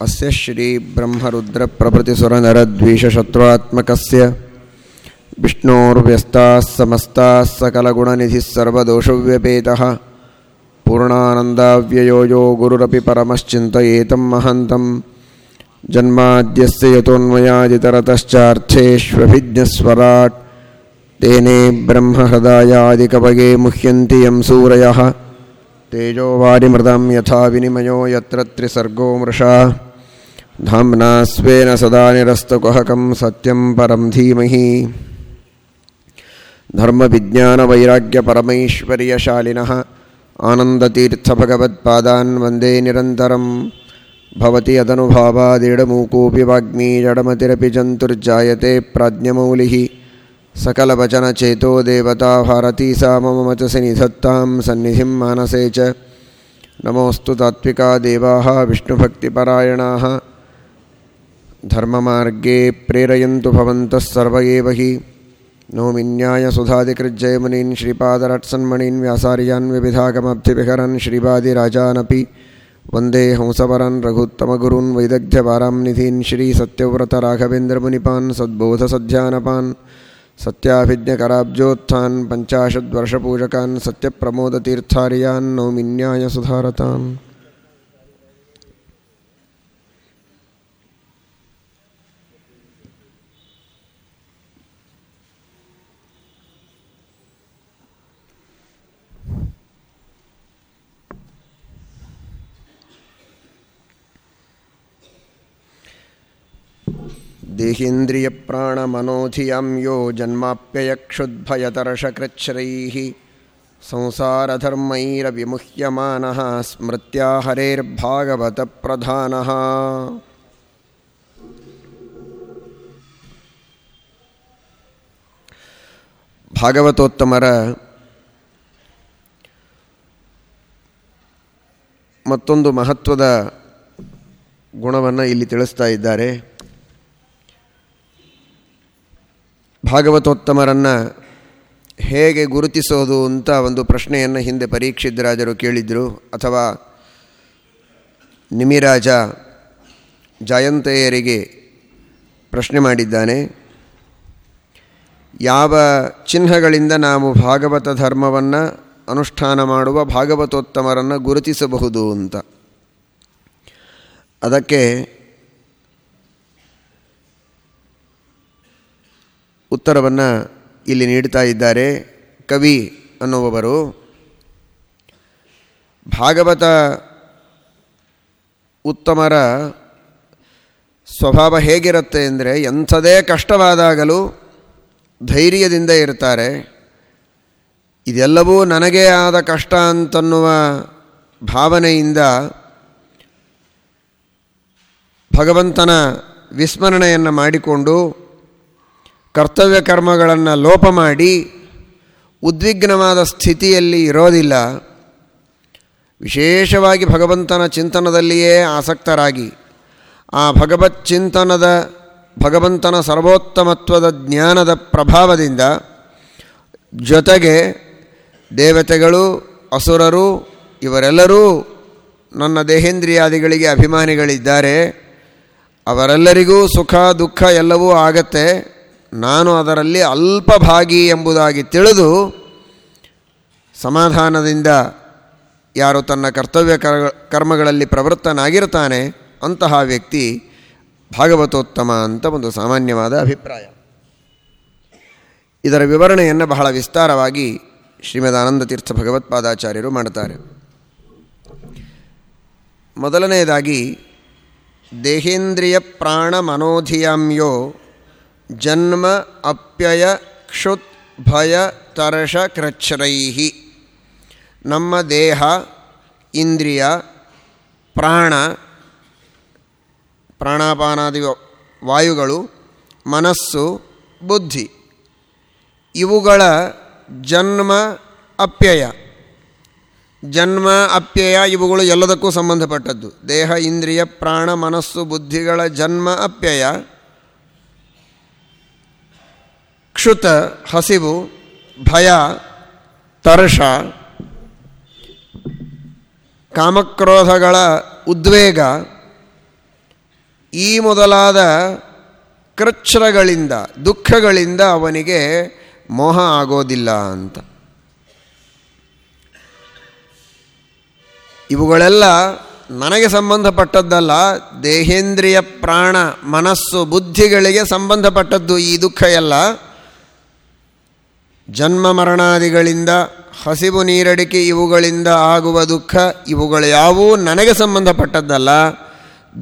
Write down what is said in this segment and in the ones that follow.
अस्य श्रीब्रह्मरुद्रप्रभृतिसुरनरद्वीषशत्रुआत्मकस्य विष्णोर्व्यस्ताः समस्ताः सकलगुणनिधिः सर्वदोषव्यपेतः पूर्णानन्दाव्ययो यो गुरुरपि परमश्चिन्तयेतं महन्तं जन्माद्यस्य यतोऽन्वयादितरतश्चार्थेष्वभिज्ञस्वराट् तेने ब्रह्महृदायादिकवगे मुह्यन्ति यं सूरयः तेजोवारिमृतं यथा विनिमयो यत्र त्रिसर्गो मृषा धाम्ना स्वेन सदा निरस्तकुहकं सत्यं परं धीमहि धर्मविज्ञानवैराग्यपरमैश्वर्यशालिनः आनन्दतीर्थभगवत्पादान् वन्दे निरन्तरं भवति यदनुभावादिडमूकोऽपि वाग्मी जडमतिरपि जन्तुर्जायते प्राज्ञमौलिः सकलवचनचेतो देवता भारती सा मम वचसि निधत्तां सन्निधिं मानसे च नमोऽस्तु तात्विका देवाः विष्णुभक्तिपरायणाः धर्ममार्गे प्रेरयन्तु भवन्तः सर्व एव हि। नौमिन्यायसुधादिकृज्जयमुनीन् श्रीपादरट्सन्मणीन् व्यासार्यान् विविधागमब्धिविहरन् श्रीवादिराजानपि। वंदे हंसवरन् रघुत्तमगुरून् वैदग्ध्यवारां निधीन् श्रीसत्यव्रतराघवेन्द्रमुनिपान् सद्बोधसध्यानपान् सत्याभिज्ञकराब्जोत्थान् पञ्चाशद्वर्षपूजकान् सत्यप्रमोदतीर्थार्यान् नौमिन्यायसुधारतान् देहीन्द्रियप्राणमनोधियं यो जन्माप्ययक्षुद्भयतर्षकृच्छ्रैः संसारधर्मैरविमुह्यमानः स्मृत्या हरेर्भागवतप्रधानः ಭಾಗವತೋತ್ತಮರ ಮತ್ತೊಂದು ಮಹತ್ವದ ಗುಣವನ್ನು ಇಲ್ಲಿ ತಿಳಿಸ್ತಾ ಇದ್ದಾರೆ ಭಾಗವತೋತ್ತಮರನ್ನು ಹೇಗೆ ಗುರುತಿಸೋದು ಅಂತ ಒಂದು ಪ್ರಶ್ನೆಯನ್ನು ಹಿಂದೆ ಪರೀಕ್ಷಿದ್ರಾಜರು ಕೇಳಿದರು. ಅಥವಾ ನಿಮಿರಾಜ ಜಯಂತೆಯರಿಗೆ ಪ್ರಶ್ನೆ ಮಾಡಿದ್ದಾನೆ. ಯಾವ ಚಿಹ್ನೆಗಳಿಂದ ನಾವು ಭಾಗವತ ಧರ್ಮವನ್ನು ಅನುಷ್ಠಾನ ಮಾಡುವ ಭಾಗವತೋತ್ತಮರನ್ನು ಗುರುತಿಸಬಹುದು ಅಂತ. ಅದಕ್ಕೆ ಉತ್ತರವನ್ನು ಇಲ್ಲಿ ನೀಡ್ತಾ ಇದ್ದಾರೆ. ಕವಿ ಅನ್ನುವವರು ಭಾಗವತ ಉತ್ತಮರ ಸ್ವಭಾವ ಹೇಗಿರುತ್ತೆ ಅಂದರೆ ಎಂಥದೇ ಕಷ್ಟವಾದಾಗಲೂ ಧೈರ್ಯದಿಂದ ಇರ್ತಾರೆ. ಇದೆಲ್ಲವೂ ನನಗೇ ಆದ ಕಷ್ಟ ಅಂತನ್ನುವ ಭಾವನೆಯಿಂದ ಭಗವಂತನ ವಿಸ್ಮರಣೆಯನ್ನು ಮಾಡಿಕೊಂಡು ಕರ್ತವ್ಯ ಕರ್ಮಗಳನ್ನು ಲೋಪ ಮಾಡಿ ಉದ್ವಿಗ್ನವಾದ ಸ್ಥಿತಿಯಲ್ಲಿ ಇರೋದಿಲ್ಲ. ವಿಶೇಷವಾಗಿ ಭಗವಂತನ ಚಿಂತನದಲ್ಲಿಯೇ ಆಸಕ್ತರಾಗಿ ಆ ಭಗವತ್ ಚಿಂತನದ ಭಗವಂತನ ಸರ್ವೋತ್ತಮತ್ವದ ಜ್ಞಾನದ ಪ್ರಭಾವದಿಂದ ಜೊತೆಗೆ ದೇವತೆಗಳು, ಅಸುರರು, ಇವರೆಲ್ಲರೂ ನನ್ನ ದೇಹೇಂದ್ರಿಯಾದಿಗಳಿಗೆ ಅಭಿಮಾನಿಗಳಿದ್ದಾರೆ. ಅವರೆಲ್ಲರಿಗೂ ಸುಖ ದುಃಖ ಎಲ್ಲವೂ ಆಗತ್ತೆ. ನಾನು ಅದರಲ್ಲಿ ಅಲ್ಪಭಾಗಿ ಎಂಬುದಾಗಿ ತಿಳಿದು ಸಮಾಧಾನದಿಂದ ಯಾರು ತನ್ನ ಕರ್ತವ್ಯ ಕರ್ಮಗಳಲ್ಲಿ ಪ್ರವೃತ್ತನಾಗಿರ್ತಾನೆ ಅಂತಹ ವ್ಯಕ್ತಿ ಭಾಗವತೋತ್ತಮ ಅಂತ ಒಂದು ಸಾಮಾನ್ಯವಾದ ಅಭಿಪ್ರಾಯ. ಇದರ ವಿವರಣೆಯನ್ನು ಬಹಳ ವಿಸ್ತಾರವಾಗಿ ಶ್ರೀಮದ್ ಆನಂದತೀರ್ಥ ಭಗವತ್ಪಾದಾಚಾರ್ಯರು ಮಾಡುತ್ತಾರೆ. ಮೊದಲನೆಯದಾಗಿ, ದೇಹೇಂದ್ರಿಯ ಪ್ರಾಣ ಮನೋಧಿಯಾಮ್ಯೋ ಜನ್ಮ, ಅಪ್ಯಯ, ಕ್ಷುತ್, ಭಯ ತರ್ಷ ಕೃಚ್ಛ್ರೈಹಿ. ನಮ್ಮ ದೇಹ, ಇಂದ್ರಿಯ, ಪ್ರಾಣ ಪ್ರಾಣಾಪಾನಾದಿ ವಾಯುಗಳು, ಮನಸ್ಸು, ಬುದ್ಧಿ. ಇವುಗಳ ಜನ್ಮ, ಅಪ್ಯಯ. ಜನ್ಮ, ಅಪ್ಯಯ ಇವುಗಳು ಎಲ್ಲದಕ್ಕೂ ಸಂಬಂಧಪಟ್ಟದ್ದು. ದೇಹ, ಇಂದ್ರಿಯ, ಪ್ರಾಣ, ಮನಸ್ಸು, ಬುದ್ಧಿಗಳ ಜನ್ಮ, ಅಪ್ಯಯ. ಕ್ಷುತ ಹಸಿವು, ಭಯ ತರ್ಷ ಕಾಮಕ್ರೋಧಗಳ ಉದ್ವೇಗ, ಈ ಮೊದಲಾದ ಕೃಚ್ಛ್ರಗಳಿಂದ, ದುಃಖಗಳಿಂದ ಅವನಿಗೆ ಮೋಹ ಆಗೋದಿಲ್ಲ ಅಂತ. ಇವುಗಳೆಲ್ಲ ನನಗೆ ಸಂಬಂಧಪಟ್ಟದ್ದಲ್ಲ, ದೇಹೇಂದ್ರಿಯ ಪ್ರಾಣ, ಮನಸ್ಸು, ಬುದ್ಧಿಗಳಿಗೆ ಸಂಬಂಧಪಟ್ಟದ್ದು ಈ ದುಃಖ ಎಲ್ಲ. ಜನ್ಮ ಮರಣಾದಿಗಳಿಂದ, ಹಸಿವು ನೀರಡಿಕೆ ಇವುಗಳಿಂದ ಆಗುವ ದುಃಖ ಇವುಗಳು ಯಾವುವು ನನಗೆ ಸಂಬಂಧಪಟ್ಟದ್ದಲ್ಲ.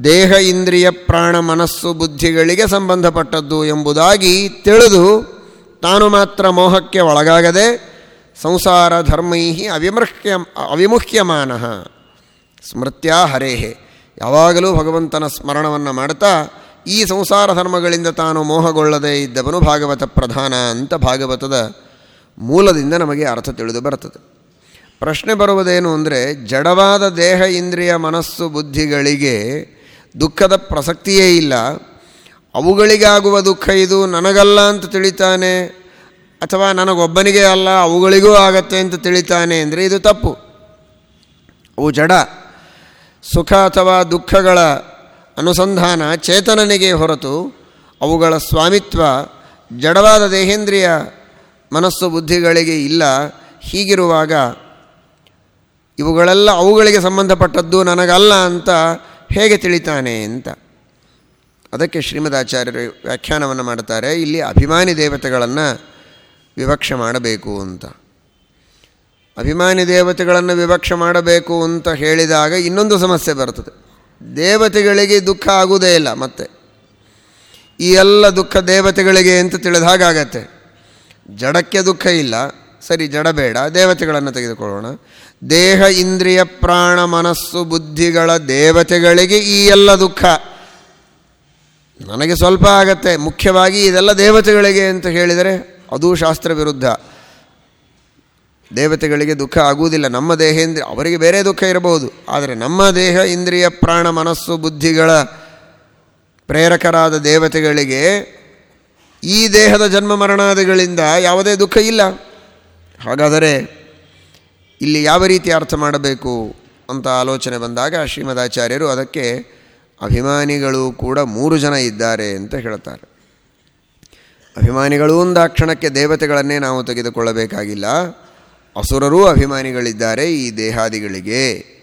ದೇಹ, ಇಂದ್ರಿಯ, ಪ್ರಾಣ, ಮನಸ್ಸು, ಬುದ್ಧಿಗಳಿಗೆ ಸಂಬಂಧಪಟ್ಟದ್ದು ಎಂಬುದಾಗಿ ತಿಳಿದು ತಾನು ಮಾತ್ರ ಮೋಹಕ್ಕೆ ಒಳಗಾಗದೆ ಸಂಸಾರ ಧರ್ಮೈಹಿ ಅವಿಮೃಹ್ಯ ಅವಿಮುಖ್ಯಮಾನ. ಸ್ಮೃತ್ಯ ಹರೇಹೆ. ಯಾವಾಗಲೂ ಭಗವಂತನ ಸ್ಮರಣವನ್ನು ಮಾಡ್ತಾ ಈ ಸಂಸಾರ ಧರ್ಮಗಳಿಂದ ತಾನು ಮೋಹಗೊಳ್ಳದೇ ಇದ್ದವನು ಭಾಗವತ ಪ್ರಧಾನ ಅಂತ ಭಾಗವತದ ಮೂಲದಿಂದ ನಮಗೆ ಅರ್ಥ ತಿಳಿದು ಬರ್ತದೆ. ಪ್ರಶ್ನೆ ಬರುವುದೇನು ಅಂದರೆ, ಜಡವಾದ ದೇಹ ಇಂದ್ರಿಯ ಮನಸ್ಸು ಬುದ್ಧಿಗಳಿಗೆ ದುಃಖದ ಪ್ರಸಕ್ತಿಯೇ ಇಲ್ಲ. ಅವುಗಳಿಗಾಗುವ ದುಃಖ ಇದು ನನಗಲ್ಲ ಅಂತ ತಿಳಿತಾನೆ, ಅಥವಾ ನನಗೊಬ್ಬನಿಗೆ ಅಲ್ಲ, ಅವುಗಳಿಗೂ ಆಗತ್ತೆ ಅಂತ ತಿಳಿತಾನೆ ಅಂದರೆ ಇದು ತಪ್ಪು. ಅವು ಜಡ. ಸುಖ ಅಥವಾ ದುಃಖಗಳ ಅನುಸಂಧಾನ ಚೇತನನಿಗೆ ಹೊರತು ಅವುಗಳ ಸ್ವಾಮಿತ್ವ ಜಡವಾದ ದೇಹೇಂದ್ರಿಯ ಮನಸ್ಸು ಬುದ್ಧಿಗಳಿಗೆ ಇಲ್ಲ, ಹೀಗಿರುವಾಗ ಇವುಗಳೆಲ್ಲ ಅವುಗಳಿಗೆ ಸಂಬಂಧಪಟ್ಟದ್ದು ನನಗಲ್ಲ ಅಂತ ಹೇಗೆ ತಿಳಿತಾನೆ ಅಂತ. ಅದಕ್ಕೆ ಶ್ರೀಮದಾಚಾರ್ಯರು ವ್ಯಾಖ್ಯಾನವನ್ನು ಮಾಡ್ತಾರೆ, ಇಲ್ಲಿ ಅಭಿಮಾನಿ ದೇವತೆಗಳನ್ನು ವಿವಕ್ಷ ಮಾಡಬೇಕು ಅಂತ. ಅಭಿಮಾನಿ ದೇವತೆಗಳನ್ನು ವಿವಕ್ಷ ಮಾಡಬೇಕು ಅಂತ ಹೇಳಿದಾಗ ಇನ್ನೊಂದು ಸಮಸ್ಯೆ ಬರ್ತದೆ. ದೇವತೆಗಳಿಗೆ ದುಃಖ ಆಗುವುದೇ ಇಲ್ಲ ಮತ್ತೆ. ಈ ಎಲ್ಲ ದುಃಖ ದೇವತೆಗಳಿಗೆ ಅಂತ ತಿಳಿದ ಹಾಗಾಗತ್ತೆ. ಜಡಕ್ಕೆ ದುಃಖ ಇಲ್ಲ. ಸರಿ, ಜಡ ಬೇಡ. ದೇವತೆಗಳನ್ನು ತೆಗೆದುಕೊಳ್ಳೋಣ. ದೇಹ, ಇಂದ್ರಿಯ, ಪ್ರಾಣ, ಮನಸ್ಸು, ಬುದ್ಧಿಗಳ ದೇವತೆಗಳಿಗೆ ಈ ಎಲ್ಲ ದುಃಖ. ನನಗೆ ಸ್ವಲ್ಪ ಆಗತ್ತೆ. ಮುಖ್ಯವಾಗಿ ಇದೆಲ್ಲ ದೇವತೆಗಳಿಗೆ ಅಂತ ಹೇಳಿದರೆ ಅದು ಶಾಸ್ತ್ರ ವಿರುದ್ಧ. ದೇವತೆಗಳಿಗೆ ದುಃಖ ಆಗುವುದಿಲ್ಲ. ನಮ್ಮ ದೇಹೇಂದ್ರ ಅವರಿಗೆ ಬೇರೆ ದುಃಖ ಇರಬಹುದು. ಆದರೆ ನಮ್ಮ ದೇಹ, ಇಂದ್ರಿಯ, ಪ್ರಾಣ, ಮನಸ್ಸು, ಬುದ್ಧಿಗಳ ಪ್ರೇರಕರಾದ ದೇವತೆಗಳಿಗೆ ಈ ದೇಹದ ಜನ್ಮ ಮರಣಾದಿಗಳಿಂದ ಯಾವುದೇ ದುಃಖ ಇಲ್ಲ. ಹಾಗಾದರೆ ಇಲ್ಲಿ ಯಾವ ರೀತಿ ಅರ್ಥ ಮಾಡಬೇಕು ಅಂತ ಆಲೋಚನೆ ಬಂದಾಗ ಶ್ರೀಮದಾಚಾರ್ಯರು ಅದಕ್ಕೆ ಅಭಿಮಾನಿಗಳು ಕೂಡ ಮೂರು ಜನ ಇದ್ದಾರೆ ಅಂತ ಹೇಳ್ತಾರೆ. ಅಭಿಮಾನಿಗಳೂ ಕ್ಷಣಕ್ಕೆ ದೇವತೆಗಳನ್ನೇ ನಾವು ತೆಗೆದುಕೊಳ್ಳಬೇಕಾಗಿಲ್ಲ. ಅಸುರರೂ ಅಭಿಮಾನಿಗಳಿದ್ದಾರೆ ಈ ದೇಹಾದಿಗಳಿಗೆ.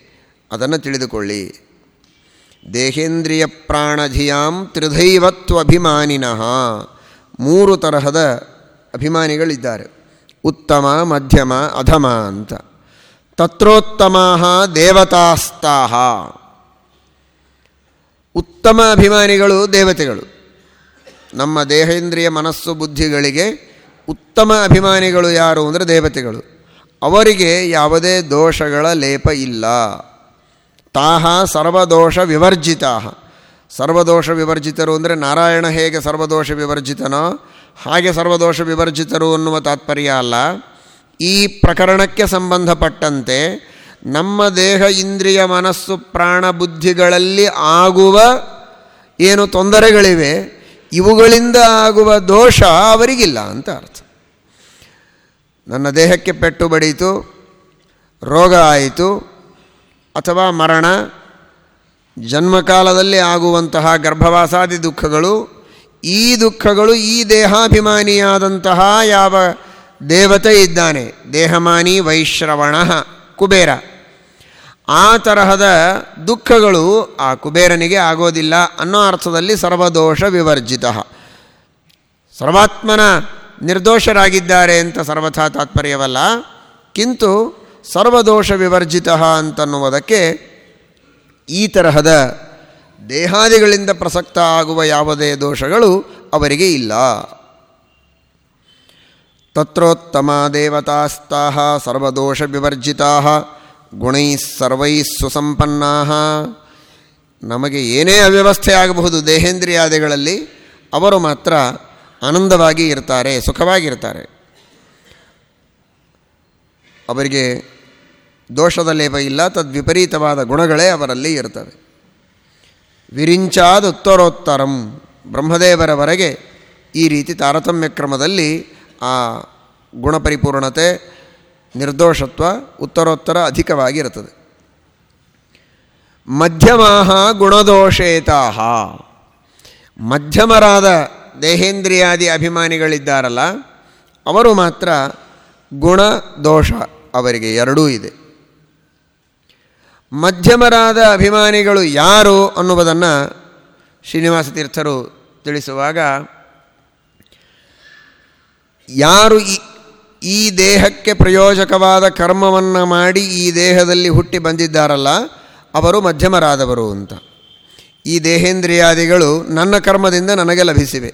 ಅದನ್ನು ತಿಳಿದುಕೊಳ್ಳಿ. ದೇಹೇಂದ್ರಿಯ ಪ್ರಾಣಧಿಯಾಂ ತ್ರಿಧೈವತ್ವಭಿಮಾನಿನಃ ಮೂರು ತರಹದ ಅಭಿಮಾನಿಗಳಿದ್ದಾರೆ. ಉತ್ತಮ, ಮಧ್ಯಮ, ಅಧಮ ಅಂತ. ತತ್ರೋತ್ತಮಾ ದೇವತಾಸ್ತಾಹ. ಉತ್ತಮ ಅಭಿಮಾನಿಗಳು ದೇವತೆಗಳು. ನಮ್ಮ ದೇಹೇಂದ್ರಿಯ ಮನಸ್ಸು ಬುದ್ಧಿಗಳಿಗೆ ಉತ್ತಮ ಅಭಿಮಾನಿಗಳು ಯಾರು ಅಂದರೆ ದೇವತೆಗಳು. ಅವರಿಗೆ ಯಾವುದೇ ದೋಷಗಳ ಲೇಪ ಇಲ್ಲ. ತಾಹ ಸರ್ವದೋಷ ವಿವರ್ಜಿತಾ ಸರ್ವದೋಷ ವಿವರ್ಜಿತರು ಅಂದರೆ ನಾರಾಯಣ ಹೇಗೆ ಸರ್ವದೋಷ ವಿವರ್ಜಿತನೋ ಹಾಗೆ ಸರ್ವದೋಷ ವಿವರ್ಜಿತರು ಅನ್ನುವ ತಾತ್ಪರ್ಯ ಅಲ್ಲ. ಈ ಪ್ರಕರಣಕ್ಕೆ ಸಂಬಂಧಪಟ್ಟಂತೆ ನಮ್ಮ ದೇಹ, ಇಂದ್ರಿಯ, ಮನಸ್ಸು, ಪ್ರಾಣ, ಬುದ್ಧಿಗಳಲ್ಲಿ ಆಗುವ ಏನು ತೊಂದರೆಗಳಿವೆ, ಇವುಗಳಿಂದ ಆಗುವ ದೋಷ ಅವರಿಗಿಲ್ಲ ಅಂತ ಅರ್ಥ. ನನ್ನ ದೇಹಕ್ಕೆ ಪೆಟ್ಟು ಬಡೀತು, ರೋಗ ಆಯಿತು, ಅಥವಾ ಮರಣ ಜನ್ಮಕಾಲದಲ್ಲಿ ಆಗುವಂತಹ ಗರ್ಭವಾಸಾದಿ ದುಃಖಗಳು, ಈ ದುಃಖಗಳು ಈ ದೇಹಾಭಿಮಾನಿಯಾದಂತಹ ಯಾವ ದೇವತೆ ಇದ್ದಾನೆ? ದೇಹಮಾನಿ ವೈಶ್ರವಣ, ಕುಬೇರ. ಆ ತರಹದ ದುಃಖಗಳು ಆ ಕುಬೇರನಿಗೆ ಆಗೋದಿಲ್ಲ ಅನ್ನೋ ಅರ್ಥದಲ್ಲಿ ಸರ್ವದೋಷ ವಿವರ್ಜಿತ. ಸರ್ವಾತ್ಮನ ನಿರ್ದೋಷರಾಗಿದ್ದಾರೆ ಅಂತ ಸರ್ವಥಾ ತಾತ್ಪರ್ಯವಲ್ಲ, ಕಿಂತು ಸರ್ವದೋಷ ವಿವರ್ಜಿತ ಅಂತನ್ನುವುದಕ್ಕೆ ಈ ತರಹದ ದೇಹಾದಿಗಳಿಂದ ಪ್ರಸಕ್ತ ಆಗುವ ಯಾವುದೇ ದೋಷಗಳು ಅವರಿಗೆ ಇಲ್ಲ. ತತ್ರೋತ್ತಮ ದೇವತಾಸ್ತಃ ಸರ್ವದೋಷ ವಿವರ್ಜಿತಾ ಗುಣೈ ಸರ್ವೈ ಸುಸಂಪನ್ನಾ ನಮಗೆ ಏನೇ ಅವ್ಯವಸ್ಥೆ ಆಗಬಹುದು ದೇಹೇಂದ್ರಿಯಾದಿಗಳಲ್ಲಿ, ಅವರು ಮಾತ್ರ ಆನಂದವಾಗಿ ಇರ್ತಾರೆ, ಸುಖವಾಗಿರ್ತಾರೆ. ಅವರಿಗೆ ದೋಷದ ಲೇಪ ಇಲ್ಲ, ತದ್ವಿಪರೀತವಾದ ಗುಣಗಳೇ ಅವರಲ್ಲಿ ಇರ್ತವೆ. ವಿರಿಂಚಾದ ಉತ್ತರೋತ್ತರಂ ಬ್ರಹ್ಮದೇವರವರೆಗೆ ಈ ರೀತಿ ತಾರತಮ್ಯ ಕ್ರಮದಲ್ಲಿ ಆ ಗುಣಪರಿಪೂರ್ಣತೆ, ನಿರ್ದೋಷತ್ವ, ಉತ್ತರೋತ್ತರ ಅಧಿಕವಾಗಿರುತ್ತದೆ. ಮಧ್ಯಮಾಹ ಗುಣದೋಷೇತಾಹ. ಮಧ್ಯಮರಾದ ದೇಹೇಂದ್ರಿಯಾದಿ ಅಭಿಮಾನಿಗಳಿದ್ದಾರಲ್ಲ, ಅವರು ಮಾತ್ರ ಗುಣ ದೋಷ ಅವರಿಗೆ ಎರಡೂ ಇದೆ. ಮಧ್ಯಮರಾದ ಅಭಿಮಾನಿಗಳು ಯಾರು ಅನ್ನುವುದನ್ನು ಶ್ರೀನಿವಾಸ ತೀರ್ಥರು ತಿಳಿಸುವಾಗ, ಯಾರು ಈ ದೇಹಕ್ಕೆ ಪ್ರಯೋಜಕವಾದ ಕರ್ಮವನ್ನು ಮಾಡಿ ಈ ದೇಹದಲ್ಲಿ ಹುಟ್ಟಿ ಬಂದಿದ್ದಾರಲ್ಲ, ಅವರು ಮಧ್ಯಮರಾದವರು ಅಂತ. ಈ ದೇಹೇಂದ್ರಿಯಾದಿಗಳು ನನ್ನ ಕರ್ಮದಿಂದ ನನಗೆ ಲಭಿಸಿವೆ.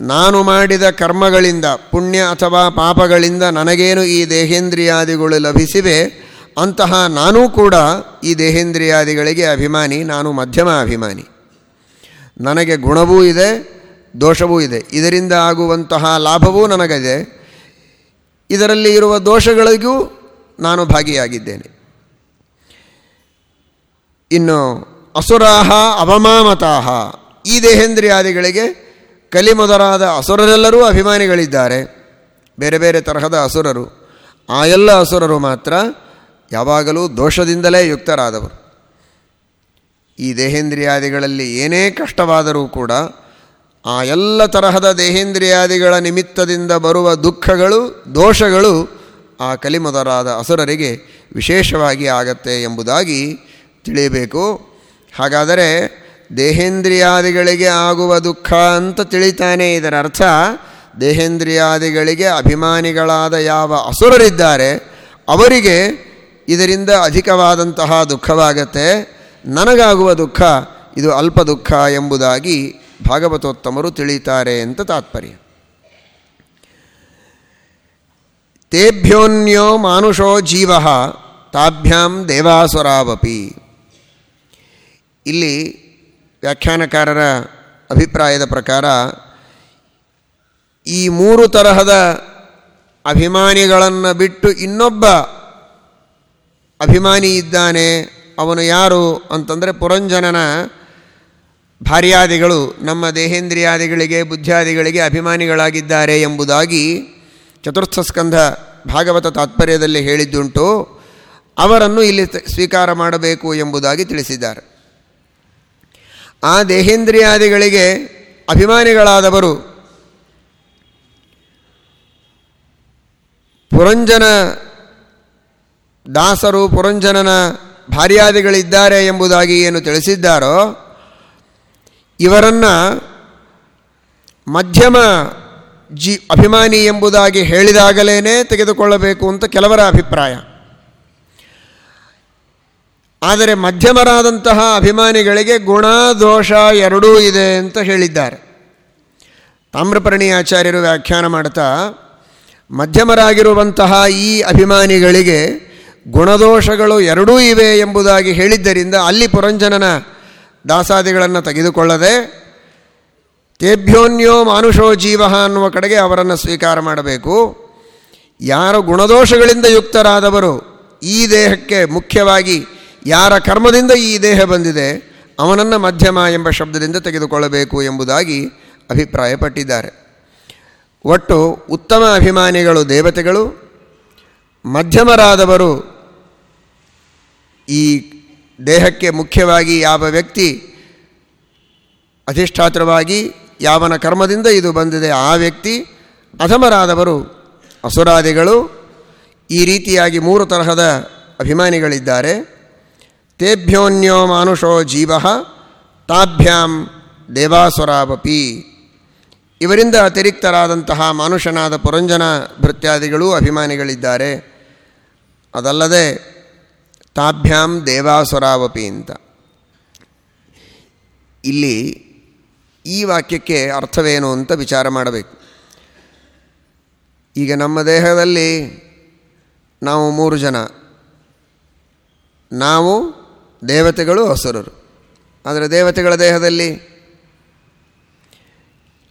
ನಾನು ಮಾಡಿದ ಕರ್ಮಗಳಿಂದ, ಪುಣ್ಯ ಅಥವಾ ಪಾಪಗಳಿಂದ ನನಗೇನು ಈ ದೇಹೇಂದ್ರಿಯಾದಿಗಳು ಲಭಿಸಿವೆ? ಅಂತಹ ನಾನೂ ಕೂಡ ಈ ದೇಹೇಂದ್ರಿಯಾದಿಗಳಿಗೆ ಅಭಿಮಾನಿ, ನಾನು ಮಧ್ಯಮ ಅಭಿಮಾನಿ. ನನಗೆ ಗುಣವೂ ಇದೆ, ದೋಷವೂ ಇದೆ. ಇದರಿಂದ ಆಗುವಂತಹ ಲಾಭವೂ ನನಗಿದೆ. ಇದರಲ್ಲಿ ಇರುವ ದೋಷಗಳಿಗೂ ನಾನು ಭಾಗಿಯಾಗಿದ್ದೇನೆ. ಇನ್ನು ಅಸುರಾಹ ಅವಮಾಮತಾಹ. ಈ ದೇಹೇಂದ್ರಿಯಾದಿಗಳಿಗೆ ಕಲಿ ಮೊದಲಾದ ಅಸುರರೆಲ್ಲರೂ ಅಭಿಮಾನಿಗಳಿದ್ದಾರೆ. ಬೇರೆ ಬೇರೆ ತರಹದ ಅಸುರರು. ಆ ಎಲ್ಲ ಅಸುರರು ಮಾತ್ರ ಯಾವಾಗಲೂ ದೋಷದಿಂದಲೇ ಯುಕ್ತರಾದವರು. ಈ ದೇಹೇಂದ್ರಿಯಾದಿಗಳಲ್ಲಿ ಏನೇ ಕಷ್ಟವಾದರೂ ಕೂಡ ಆ ಎಲ್ಲ ತರಹದ ದೇಹೇಂದ್ರಿಯಾದಿಗಳ ನಿಮಿತ್ತದಿಂದ ಬರುವ ದುಃಖಗಳು, ದೋಷಗಳು ಆ ಕಲಿಮದರಾದ ಅಸುರರಿಗೆ ವಿಶೇಷವಾಗಿ ಆಗತ್ತೆ ಎಂಬುದಾಗಿ ತಿಳಿಯಬೇಕು. ಹಾಗಾದರೆ ದೇಹೇಂದ್ರಿಯಾದಿಗಳಿಗೆ ಆಗುವ ದುಃಖ ಅಂತ ತಿಳಿತಾನೆ ಇದರ ಅರ್ಥ, ದೇಹೇಂದ್ರಿಯಾದಿಗಳಿಗೆ ಅಭಿಮಾನಿಗಳಾದ ಯಾವ ಅಸುರರಿದ್ದಾರೆ, ಅವರಿಗೆ ಇದರಿಂದ ಅಧಿಕವಾದಂತಹ ದುಃಖವಾಗತ್ತೆ. ನನಗಾಗುವ ದುಃಖ, ಇದು ಅಲ್ಪ ದುಃಖ ಎಂಬುದಾಗಿ ಭಾಗವತೋತ್ತಮರು ತಿಳಿತಾರೆ ಅಂತ ತಾತ್ಪರ್ಯ. ತೇಭ್ಯೋನ್ಯೋ ಮಾನುಷೋ ಜೀವ ತಾಭ್ಯಾಂ ದೇವಾಸುರಾವಪಿ. ಇಲ್ಲಿ ವ್ಯಾಖ್ಯಾನಕಾರರ ಅಭಿಪ್ರಾಯದ ಪ್ರಕಾರ ಈ ಮೂರು ತರಹದ ಅಭಿಮಾನಿಗಳನ್ನು ಬಿಟ್ಟು ಇನ್ನೊಬ್ಬ ಅಭಿಮಾನಿ ಇದ್ದಾನೆ. ಅವನು ಯಾರು ಅಂತಂದರೆ ಪುರಂಜನನ ಭಾರ್ಯಾದಿಗಳು, ನಮ್ಮ ದೇಹೇಂದ್ರಿಯಾದಿಗಳಿಗೆ, ಬುದ್ಧ್ಯಾದಿಗಳಿಗೆ ಅಭಿಮಾನಿಗಳಾಗಿದ್ದಾರೆ ಎಂಬುದಾಗಿ ಚತುರ್ಥ ಸ್ಕಂಧ ಭಾಗವತ ತಾತ್ಪರ್ಯದಲ್ಲಿ ಹೇಳಿದ್ದುಂಟು. ಅವರನ್ನು ಇಲ್ಲಿ ಸ್ವೀಕಾರ ಮಾಡಬೇಕು ಎಂಬುದಾಗಿ ತಿಳಿಸಿದ್ದಾರೆ. ಆ ದೇಹೇಂದ್ರಿಯಾದಿಗಳಿಗೆ ಅಭಿಮಾನಿಗಳಾದವರು ಪುರಂಜನ ದಾಸರು ಪುರಂಜನನ ಭಾರ್ಯಾದಿಗಳಿದ್ದಾರೆ ಎಂಬುದಾಗಿ ಏನು ತಿಳಿಸಿದ್ದಾರೋ, ಇವರನ್ನು ಮಧ್ಯಮ ಜಿ ಅಭಿಮಾನಿ ಎಂಬುದಾಗಿ ಹೇಳಿದಾಗಲೇ ತೆಗೆದುಕೊಳ್ಳಬೇಕು ಅಂತ ಕೆಲವರ ಅಭಿಪ್ರಾಯ. ಆದರೆ ಮಧ್ಯಮರಾದಂತಹ ಅಭಿಮಾನಿಗಳಿಗೆ ಗುಣ ದೋಷ ಎರಡೂ ಇದೆ ಅಂತ ಹೇಳಿದ್ದಾರೆ. ತಾಮ್ರಪರ್ಣಿ ಆಚಾರ್ಯರು ವ್ಯಾಖ್ಯಾನ ಮಾಡ್ತಾ, ಮಧ್ಯಮರಾಗಿರುವಂತಹ ಈ ಅಭಿಮಾನಿಗಳಿಗೆ ಗುಣದೋಷಗಳು ಎರಡೂ ಇವೆ ಎಂಬುದಾಗಿ ಹೇಳಿದ್ದರಿಂದ ಅಲ್ಲಿ ಪುರಂಜನನ ದಾಸಾದಿಗಳನ್ನು ತೆಗೆದುಕೊಳ್ಳದೆ ತೇಭ್ಯೋನ್ಯೋ ಮಾನುಷೋ ಜೀವ ಅನ್ನುವ ಕಡೆಗೆ ಅವರನ್ನು ಸ್ವೀಕಾರ ಮಾಡಬೇಕು. ಯಾರು ಗುಣದೋಷಗಳಿಂದ ಯುಕ್ತರಾದವರು ಈ ದೇಹಕ್ಕೆ ಮುಖ್ಯವಾಗಿ ಯಾರ ಕರ್ಮದಿಂದ ಈ ದೇಹ ಬಂದಿದೆ ಅವನನ್ನು ಮಧ್ಯಮ ಎಂಬ ಶಬ್ದದಿಂದ ತೆಗೆದುಕೊಳ್ಳಬೇಕು ಎಂಬುದಾಗಿ ಅಭಿಪ್ರಾಯಪಟ್ಟಿದ್ದಾರೆ. ಒಟ್ಟು ಉತ್ತಮ ಅಭಿಮಾನಿಗಳು ದೇವತೆಗಳು, ಮಧ್ಯಮರಾದವರು ಈ ದೇಹಕ್ಕೆ ಮುಖ್ಯವಾಗಿ ಯಾವ ವ್ಯಕ್ತಿ ಅಧಿಷ್ಠಾತ್ರವಾಗಿ ಯಾವನ ಕರ್ಮದಿಂದ ಇದು ಬಂದಿದೆ, ಆ ವ್ಯಕ್ತಿ ಅಧಮರಾದವರು, ಅಸುರಾದಿಗಳು, ಈ ರೀತಿಯಾಗಿ ಮೂರು ತರಹದ ಅಭಿಮಾನಿಗಳಿದ್ದಾರೆ. ತೇಭ್ಯೋನ್ಯೋ ಮಾನುಷೋ ಜೀವ ತಾಭ್ಯಾಂ ದೇವಾಸುರಾವಪಿ. ಇವರಿಂದ ಅತಿರಿಕ್ತರಾದಂತಹ ಮಾನುಷನಾದ ಪುರಂಜನ ಭೃತ್ಯಾದಿಗಳೂ ಅಭಿಮಾನಿಗಳಿದ್ದಾರೆ. ಅದಲ್ಲದೆ ತಾಭ್ಯಾಂ ದೇವಾಸುರಾವಪಿ ಅಂತ. ಇಲ್ಲಿ ಈ ವಾಕ್ಯಕ್ಕೆ ಅರ್ಥವೇನು ಅಂತ ವಿಚಾರ ಮಾಡಬೇಕು. ಈಗ ನಮ್ಮ ದೇಹದಲ್ಲಿ ನಾವು ಮೂರು ಜನ. ನಾವು ದೇವತೆಗಳು ಹಸುರರು ಆದರೆ ದೇವತೆಗಳ ದೇಹದಲ್ಲಿ?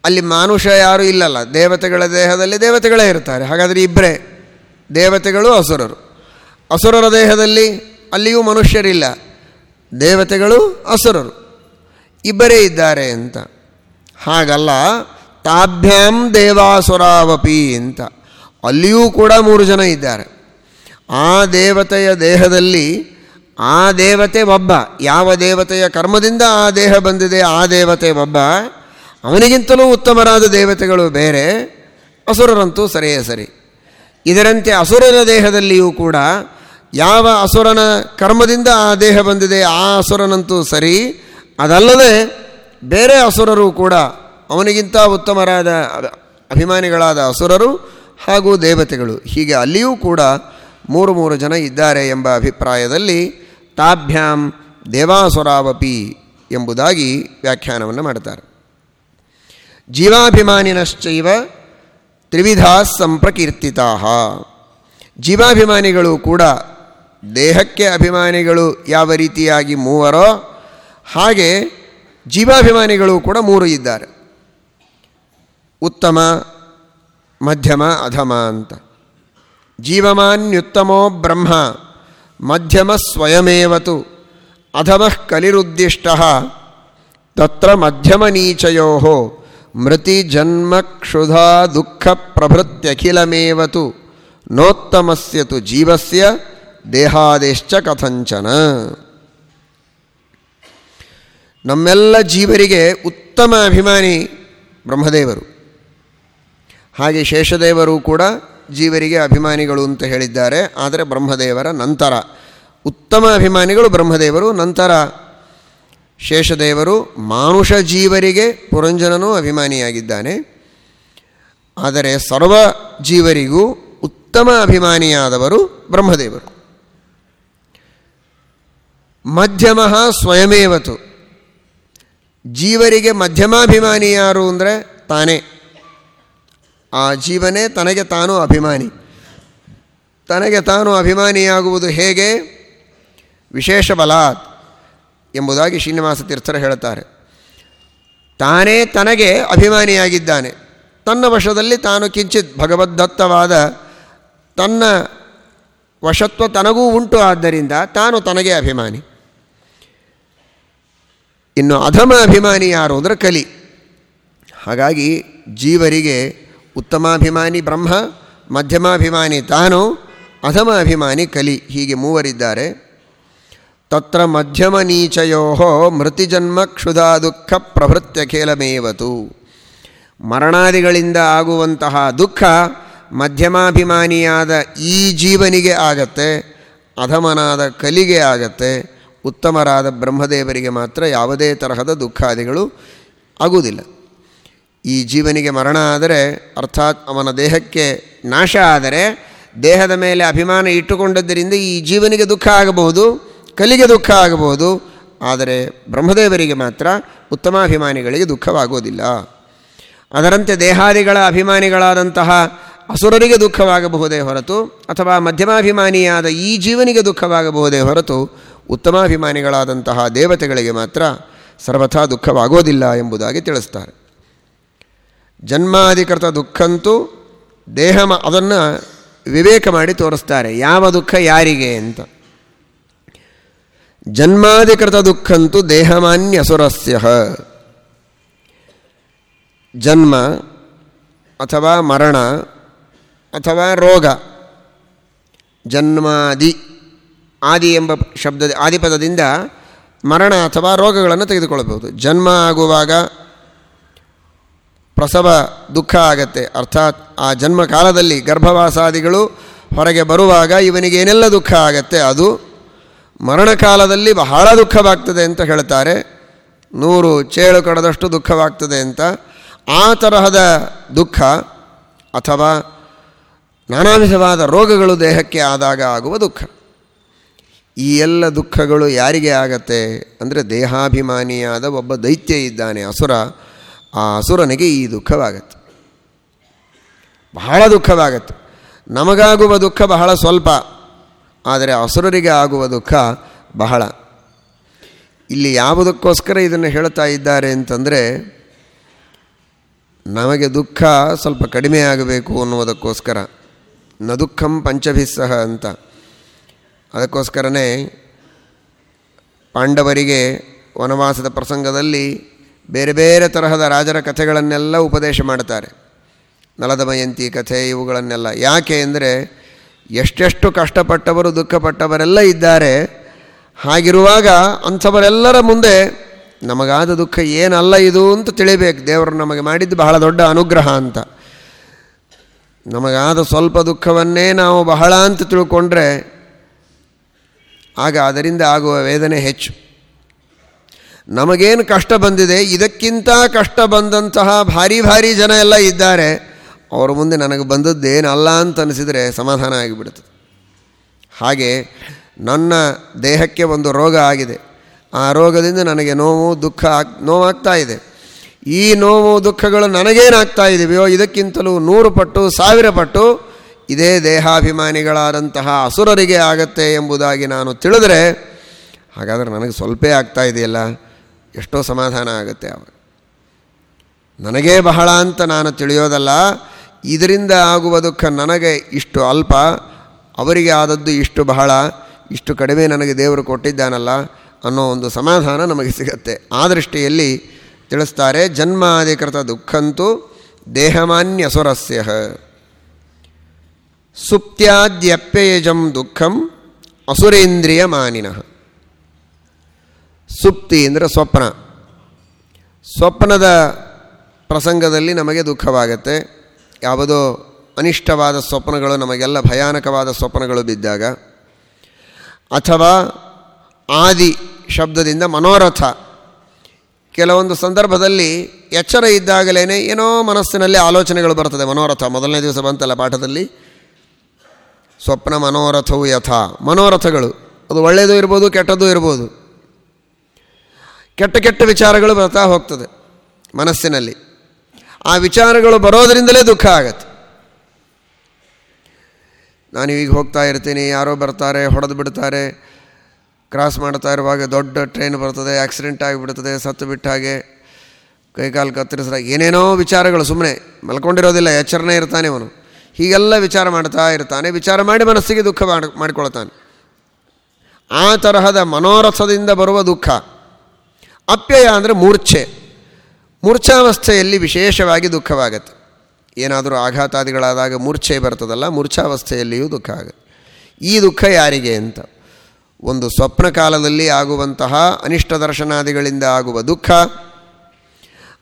ಅಲ್ಲಿ ಮಾನುಷ ಯಾರೂ ಇಲ್ಲಲ್ಲ. ದೇವತೆಗಳ ದೇಹದಲ್ಲಿ ದೇವತೆಗಳೇ ಇರ್ತಾರೆ. ಹಾಗಾದರೆ ಇಬ್ಬರೇ ದೇವತೆಗಳು ಅಸುರರು. ಅಸುರರ ದೇಹದಲ್ಲಿ ಅಲ್ಲಿಯೂ ಮನುಷ್ಯರಿಲ್ಲ. ದೇವತೆಗಳು, ಅಸುರರು. ಇಬ್ಬರೇ ಇದ್ದಾರೆ ಅಂತ. ಹಾಗಲ್ಲ, ತಾಭ್ಯಾಂ ದೇವಾಸುರಾವಪಿ ಅಂತ. ಅಲ್ಲಿಯೂ ಕೂಡ ಮೂರು ಜನ ಇದ್ದಾರೆ. ಆ ದೇವತೆಯ ದೇಹದಲ್ಲಿ, ಆ ದೇವತೆ ಒಬ್ಬ. ಯಾವ ದೇವತೆಯ ಕರ್ಮದಿಂದ ಆ ದೇಹ ಬಂದಿದೆ, ಆ ದೇವತೆ ಒಬ್ಬ. ಅವನಿಗಿಂತಲೂ ಉತ್ತಮರಾದ ದೇವತೆಗಳು ಬೇರೆ. ಅಸುರರಂತೂ ಸರಿಯೇ ಸರಿ. ಇದರಂತೆ ಅಸುರರ ದೇಹದಲ್ಲಿಯೂ ಕೂಡ ಯಾವ ಅಸುರನ ಕರ್ಮದಿಂದ ಆ ದೇಹ ಬಂದಿದೆ, ಆ ಅಸುರನಂತೂ ಸರಿ. ಅದಲ್ಲದೆ ಬೇರೆ ಅಸುರರು ಕೂಡ ಅವನಿಗಿಂತ ಉತ್ತಮರಾದ ಅಭಿಮಾನಿಗಳಾದ ಅಸುರರು ಹಾಗೂ ದೇವತೆಗಳು, ಹೀಗೆ ಅಲ್ಲಿಯೂ ಕೂಡ ಮೂರು ಮೂರು ಜನ ಇದ್ದಾರೆ ಎಂಬ ಅಭಿಪ್ರಾಯದಲ್ಲಿ ತಾಭ್ಯಾಂ ದೇವಾಸುರಾವಪಿ ಎಂಬುದಾಗಿ ವ್ಯಾಖ್ಯಾನವನ್ನು ಮಾಡ್ತಾರೆ. ಜೀವಾಭಿಮಾನಿನಶ್ಚೈವ ತ್ರಿವಿಧ ಸಂಪ್ರಕೀರ್ತಿತಾ ಜೀವಾಭಿಮಾನಿಗಳು ಕೂಡ ದೇಹಕ್ಕೆ ಅಭಿಮಾನಿಗಳು ಯಾವ ರೀತಿಯಾಗಿ ಮೂವರೋ, ಹಾಗೆ ಜೀವಾಭಿಮಾನಿಗಳು ಕೂಡ ಮೂರು ಇದ್ದಾರೆ. ಉತ್ತಮ, ಮಧ್ಯಮ, ಅಧಮ ಅಂತ. ಜೀವಮಾನ್ಯುತ್ತಮೋ ಬ್ರಹ್ಮ, ಮಧ್ಯಮ ಸ್ವಯಮೇವತು, ಅಧಮಃ ಕಲಿರುದ್ದಿಷ್ಟ, ತತ್ರ ಮಧ್ಯಮ ನೀಚಯೋ ಮೃತಿ ಜನ್ಮ ಕ್ಷುಧಾ ದುಃಖ ಪ್ರಭೃತ್ಯಖಿಲಮೇವತು ನೋತ್ತಮಸ್ಯ ತು ಜೀವಸ್ಯ ದೇಹಾದೇಶ್ಚ ಕಥಂಚನ. ನಮ್ಮೆಲ್ಲ ಜೀವರಿಗೆ ಉತ್ತಮ ಅಭಿಮಾನಿ ಬ್ರಹ್ಮದೇವರು. ಹಾಗೆ ಶೇಷದೇವರು ಕೂಡ ಜೀವರಿಗೆ ಅಭಿಮಾನಿಗಳು ಅಂತ ಹೇಳಿದ್ದಾರೆ. ಆದರೆ ಬ್ರಹ್ಮದೇವರ ನಂತರ ಉತ್ತಮ ಅಭಿಮಾನಿಗಳು ಬ್ರಹ್ಮದೇವರು. ನಂತರ ಶೇಷದೇವರು ಮಾನುಷ ಜೀವರಿಗೆ ಪುರಂಜನನೂ ಅಭಿಮಾನಿಯಾಗಿದ್ದಾನೆ. ಆದರೆ ಸರ್ವ ಜೀವರಿಗೂ ಉತ್ತಮ ಅಭಿಮಾನಿಯಾದವರು ಬ್ರಹ್ಮದೇವರು. ಮಧ್ಯಮ ಸ್ವಯಮೇವತು. ಜೀವರಿಗೆ ಮಧ್ಯಮಾಭಿಮಾನಿ ಯಾರು ಅಂದರೆ ತಾನೇ. ಆ ಜೀವನೇ ತನಗೆ ತಾನು ಅಭಿಮಾನಿ. ತನಗೆ ತಾನು ಅಭಿಮಾನಿಯಾಗುವುದು ಹೇಗೆ? ವಿಶೇಷ ಬಲಾತ್ ಎಂಬುದಾಗಿ ಶ್ರೀನಿವಾಸ ತೀರ್ಥರು ಹೇಳುತ್ತಾರೆ. ತಾನೇ ತನಗೆ ಅಭಿಮಾನಿಯಾಗಿದ್ದಾನೆ. ತನ್ನ ವಶದಲ್ಲಿ ತಾನು ಕಿಂಚಿತ್ ಭಗವದ್ದತ್ತವಾದ ತನ್ನ ವಶತ್ವ ತನಗೂ ಉಂಟು ಆದ್ದರಿಂದ ತಾನು ತನಗೆ ಅಭಿಮಾನಿ. ಇನ್ನು ಅಧಮ ಅಭಿಮಾನಿ ಯಾರು ಅಂದರೆ ಕಲಿ. ಹಾಗಾಗಿ ಜೀವರಿಗೆ ಉತ್ತಮಾಭಿಮಾನಿ ಬ್ರಹ್ಮ, ಮಧ್ಯಮಾಭಿಮಾನಿ ತಾನು ಅಧಮ ಅಭಿಮಾನಿ ಕಲಿ. ಹೀಗೆ ಮೂವರಿದ್ದಾರೆ. ತತ್ರ ಮಧ್ಯಮ ನೀಚಯೋ ಮೃತಿಜನ್ಮ ಕ್ಷುಧಾ ದುಃಖ ಪ್ರಭೃತ್ಯ ಖೇಲಮೇವತು. ಮರಣಾದಿಗಳಿಂದ ಆಗುವಂತಹ ದುಃಖ ಮಧ್ಯಮಾಭಿಮಾನಿಯಾದ ಈ ಜೀವನಿಗೆ ಆಗತ್ತೆ, ಅಧಮನಾದ ಕಲಿಗೆ ಆಗತ್ತೆ ಉತ್ತಮರಾದ ಬ್ರಹ್ಮದೇವರಿಗೆ ಮಾತ್ರ ಯಾವುದೇ ತರಹದ ದುಃಖಾದಿಗಳು ಆಗುವುದಿಲ್ಲ. ಈ ಜೀವನಿಗೆ ಮರಣ ಆದರೆ ಅರ್ಥಾತ್ ಅವನ ದೇಹಕ್ಕೆ ನಾಶ ಆದರೆ, ದೇಹದ ಮೇಲೆ ಅಭಿಮಾನ ಇಟ್ಟುಕೊಂಡದ್ದರಿಂದ ಈ ಜೀವನಿಗೆ ದುಃಖ ಆಗಬಹುದು, ಕಲಿಗೆ ದುಃಖ ಆಗಬಹುದು, ಆದರೆ ಬ್ರಹ್ಮದೇವರಿಗೆ ಮಾತ್ರ ಉತ್ತಮಾಭಿಮಾನಿಗಳಿಗೆ ದುಃಖವಾಗುವುದಿಲ್ಲ. ಅದರಂತೆ ದೇಹಾದಿಗಳ ಅಭಿಮಾನಿಗಳಾದಂತಹ ಅಸುರರಿಗೆ ದುಃಖವಾಗಬಹುದೇ ಹೊರತು, ಅಥವಾ ಮಧ್ಯಮಾಭಿಮಾನಿಯಾದ ಈ ಜೀವನಿಗೆ ದುಃಖವಾಗಬಹುದೇ ಹೊರತು ಉತ್ತಮಾಭಿಮಾನಿಗಳಾದಂತಹ ದೇವತೆಗಳಿಗೆ ಮಾತ್ರ ಸರ್ವಥಾ ದುಃಖವಾಗೋದಿಲ್ಲ ಎಂಬುದಾಗಿ ತಿಳಿಸ್ತಾರೆ. ಜನ್ಮಾಧಿಕೃತ ದುಃಖಂತೂ ದೇಹ ಅದನ್ನು ವಿವೇಕ ಮಾಡಿ ತೋರಿಸ್ತಾರೆ, ಯಾವ ದುಃಖ ಯಾರಿಗೆ ಅಂತ. ಜನ್ಮಾಧಿಕೃತ ದುಃಖಂತೂ ದೇಹಮಾನ್ಯ ಅಸುರಸ್ಯ ಜನ್ಮ ಅಥವಾ ಮರಣ ಅಥವಾ ರೋಗ, ಜನ್ಮಾದಿ ಆದಿ ಎಂಬ ಶಬ್ದದ ಆದಿಪದದಿಂದ ಮರಣ ಅಥವಾ ರೋಗಗಳನ್ನು ತೆಗೆದುಕೊಳ್ಳಬಹುದು. ಜನ್ಮ ಆಗುವಾಗ ಪ್ರಸವ ದುಃಖ ಆಗತ್ತೆ. ಅರ್ಥಾತ್ ಆ ಜನ್ಮ ಕಾಲದಲ್ಲಿ ಗರ್ಭವಾಸಾದಿಗಳು ಹೊರಗೆ ಬರುವಾಗ ಇವನಿಗೇನೆಲ್ಲ ದುಃಖ ಆಗತ್ತೆ ಅದು ಮರಣ ಕಾಲದಲ್ಲಿ ಬಹಳ ದುಃಖವಾಗ್ತದೆ ಅಂತ ಹೇಳ್ತಾರೆ. ನೂರು ಚೇಳು ಕಡದಷ್ಟು ದುಃಖವಾಗ್ತದೆ ಅಂತ ಆ ತರಹದ ದುಃಖ ಅಥವಾ ನಾನಾ ವಿಧವಾದ ರೋಗಗಳು ದೇಹಕ್ಕೆ ಆದಾಗ ಆಗುವ ದುಃಖ. ಈ ಎಲ್ಲ ದುಃಖಗಳು ಯಾರಿಗೆ ಆಗತ್ತೆ ಅಂದರೆ ದೇಹಾಭಿಮಾನಿಯಾದ ಒಬ್ಬ ದೈತ್ಯ ಇದ್ದಾನೆ ಅಸುರ, ಆ ಅಸುರನಿಗೆ ಈ ದುಃಖವಾಗತ್ತೆ. ಬಹಳ ದುಃಖವಾಗತ್ತೆ. ನಮಗಾಗುವ ದುಃಖ ಬಹಳ ಸ್ವಲ್ಪ, ಆದರೆ ಅಸುರರಿಗೆ ಆಗುವ ದುಃಖ ಬಹಳ. ಇಲ್ಲಿ ಯಾವುದಕ್ಕೋಸ್ಕರ ಇದನ್ನು ಹೇಳ್ತಾ ಇದ್ದಾರೆ ಅಂತಂದರೆ, ನಮಗೆ ದುಃಖ ಸ್ವಲ್ಪ ಕಡಿಮೆ ಆಗಬೇಕು ಅನ್ನುವುದಕ್ಕೋಸ್ಕರ. ನ ದುಃಖಂ ಪಂಚಭಿಸ್ಸಹ ಅಂತ. ಅದಕ್ಕೋಸ್ಕರನೇ ಪಾಂಡವರಿಗೆ ವನವಾಸದ ಪ್ರಸಂಗದಲ್ಲಿ ಬೇರೆ ಬೇರೆ ತರಹದ ರಾಜರ ಕಥೆಗಳನ್ನೆಲ್ಲ ಉಪದೇಶ ಮಾಡ್ತಾರೆ ನಲದಮಯಂತಿ ಕಥೆ ಇವುಗಳನ್ನೆಲ್ಲ. ಯಾಕೆ ಅಂದರೆ ಎಷ್ಟೆಷ್ಟು ಕಷ್ಟಪಟ್ಟವರು ದುಃಖಪಟ್ಟವರೆಲ್ಲ ಇದ್ದಾರೆ. ಹಾಗಿರುವಾಗ ಅಂಥವರೆಲ್ಲರ ಮುಂದೆ ನಮಗಾದ ದುಃಖ ಏನಲ್ಲ ಇದು ಅಂತ ತಿಳಿಬೇಕು ದೇವರು ನಮಗೆ ಮಾಡಿದ್ದು ಬಹಳ ದೊಡ್ಡ ಅನುಗ್ರಹ ಅಂತ. ನಮಗಾದ ಸ್ವಲ್ಪ ದುಃಖವನ್ನೇ ನಾವು ಬಹಳ ಅಂತ ತಿಳ್ಕೊಂಡ್ರೆ ಆಗ ಅದರಿಂದ ಆಗುವ ವೇದನೆ ಹೆಚ್ಚು. ನಮಗೇನು ಕಷ್ಟ ಬಂದಿದೆ, ಇದಕ್ಕಿಂತ ಕಷ್ಟ ಬಂದಂತಹ ಭಾರಿ ಭಾರಿ ಜನ ಎಲ್ಲ ಇದ್ದಾರೆ. ಅವರ ಮುಂದೆ ನನಗೆ ಬಂದದ್ದೇನಲ್ಲ ಅಂತ ಅನಿಸಿದರೆ ಸಮಾಧಾನ ಆಗಿಬಿಡ್ತದೆ ಹಾಗೆ ನನ್ನ ದೇಹಕ್ಕೆ ಒಂದು ರೋಗ ಆಗಿದೆ. ಆ ರೋಗದಿಂದ ನನಗೆ ನೋವು, ದುಃಖ ಆಗ್, ನೋವಾಗ್ತಾ ಇದೆ. ಈ ನೋವು, ದುಃಖಗಳು ನನಗೇನಾಗ್ತಾ ಇದೆಯೋ, ಇದಕ್ಕಿಂತಲೂ ನೂರು ಪಟ್ಟು, ಸಾವಿರ ಪಟ್ಟು ಇದೇ ದೇಹಾಭಿಮಾನಿಗಳಾದಂತಹ ಅಸುರರಿಗೆ ಆಗತ್ತೆ ಎಂಬುದಾಗಿ ನಾನು ತಿಳಿದರೆ, ಹಾಗಾದರೆ ನನಗೆ ಸ್ವಲ್ಪ ಆಗ್ತಾ ಇದೆಯಲ್ಲ? ಎಷ್ಟೋ ಸಮಾಧಾನ ಆಗುತ್ತೆ ಅವಾಗ ನನಗೇ ಬಹಳ ಅಂತ ನಾನು ತಿಳಿಯೋದಲ್ಲ, ಇದರಿಂದ ಆಗುವ ದುಃಖ ನನಗೆ ಇಷ್ಟು ಅಲ್ಪ, ಅವರಿಗೆ ಆದದ್ದು ಇಷ್ಟು ಬಹಳ, ಇಷ್ಟು ಕಡಿಮೆ ನನಗೆ ದೇವರು ಕೊಟ್ಟಿದ್ದಾನಲ್ಲ ಅನ್ನೋ ಒಂದು ಸಮಾಧಾನ ನಮಗೆ ಸಿಗತ್ತೆ. ಆ ದೃಷ್ಟಿಯಲ್ಲಿ ತಿಳಿಸ್ತಾರೆ, ಜನ್ಮಾಧಿಕೃತ ದುಃಖಂತೂ ದೇಹಮಾನ್ಯ ಸುರಸ್ಯ ಸುಪ್ತ್ಯಾದ್ಯಪ್ಯಯಜಂ ದುಃಖಂ ಅಸುರೇಂದ್ರಿಯ ಮಾನಿನಃ ಸುಪ್ತಿ ಅಂದರೆ ಸ್ವಪ್ನ. ಸ್ವಪ್ನದ ಪ್ರಸಂಗದಲ್ಲಿ ನಮಗೆ ದುಃಖವಾಗತ್ತೆ. ಯಾವುದೋ ಅನಿಷ್ಟವಾದ ಸ್ವಪ್ನಗಳು, ನಮಗೆಲ್ಲ ಭಯಾನಕವಾದ ಸ್ವಪ್ನಗಳು ಬಿದ್ದಾಗ, ಅಥವಾ ಆದಿ ಶಬ್ದದಿಂದ ಮನೋರಥ. ಕೆಲವೊಂದು ಸಂದರ್ಭದಲ್ಲಿ ಎಚ್ಚರ ಇದ್ದಾಗಲೇ ಏನೋ ಮನಸ್ಸಿನಲ್ಲಿ ಆಲೋಚನೆಗಳು ಬರ್ತದೆ ಮನೋರಥ. ಮೊದಲನೇ ದಿವಸ ಬಂತಲ್ಲ ಪಾಠದಲ್ಲಿ. ಸ್ವಪ್ನ ಮನೋರಥವು ಯಥಾ. ಮನೋರಥಗಳು. ಅದು ಒಳ್ಳೆಯದು ಇರ್ಬೋದು, ಕೆಟ್ಟದ್ದು ಇರ್ಬೋದು. ಕೆಟ್ಟ ಕೆಟ್ಟ ವಿಚಾರಗಳು ಬರ್ತಾ ಹೋಗ್ತದೆ ಮನಸ್ಸಿನಲ್ಲಿ. ಆ ವಿಚಾರಗಳು ಬರೋದರಿಂದಲೇ ದುಃಖ ಆಗತ್ತೆ. ನಾನು ಈಗ ಹೋಗ್ತಾ ಇರ್ತೀನಿ, ಯಾರೋ ಬರ್ತಾರೆ, ಹೊಡೆದು ಬಿಡ್ತಾರೆ, ಕ್ರಾಸ್ ಮಾಡ್ತಾ ಇರುವಾಗ ದೊಡ್ಡ ಟ್ರೈನ್ ಬರ್ತದೆ, ಆಕ್ಸಿಡೆಂಟ್ ಆಗಿಬಿಡ್ತದೆ, ಸತ್ತು ಬಿಟ್ಟ ಹಾಗೆ ಕೈಕಾಲು ಕತ್ತರಿಸಿದಾಗ ಏನೇನೋ ವಿಚಾರಗಳು ಸುಮ್ಮನೆ ಮಲ್ಕೊಂಡಿರೋದಿಲ್ಲ, ಎಚ್ಚರನೇ ಇರ್ತಾನೆ ಅವನು. ಹೀಗೆಲ್ಲ ವಿಚಾರ ಮಾಡ್ತಾ ಇರ್ತಾನೆ. ವಿಚಾರ ಮಾಡಿ ಮನಸ್ಸಿಗೆ ದುಃಖ ಮಾಡಿ, ಮಾಡಿಕೊಳ್ತಾನೆ. ಆ ತರಹದ ಮನೋರಥದಿಂದ ಬರುವ ದುಃಖ, ಅಪ್ಯಯ ಅಂದರೆ ಮೂರ್ಛೆ. ಮೂರ್ಛಾವಸ್ಥೆಯಲ್ಲಿ ವಿಶೇಷವಾಗಿ ದುಃಖವಾಗತ್ತೆ. ಏನಾದರೂ ಆಘಾತಾದಿಗಳಾದಾಗ ಮೂರ್ಛೆ ಬರ್ತದಲ್ಲ, ಮೂರ್ಛಾವಸ್ಥೆಯಲ್ಲಿಯೂ ದುಃಖ ಆಗುತ್ತೆ. ಈ ದುಃಖ ಯಾರಿಗೆ ಅಂತ? ಒಂದು ಸ್ವಪ್ನ ಕಾಲದಲ್ಲಿ ಆಗುವಂತಹ ಅನಿಷ್ಟ ದರ್ಶನಾದಿಗಳಿಂದ ಆಗುವ ದುಃಖ,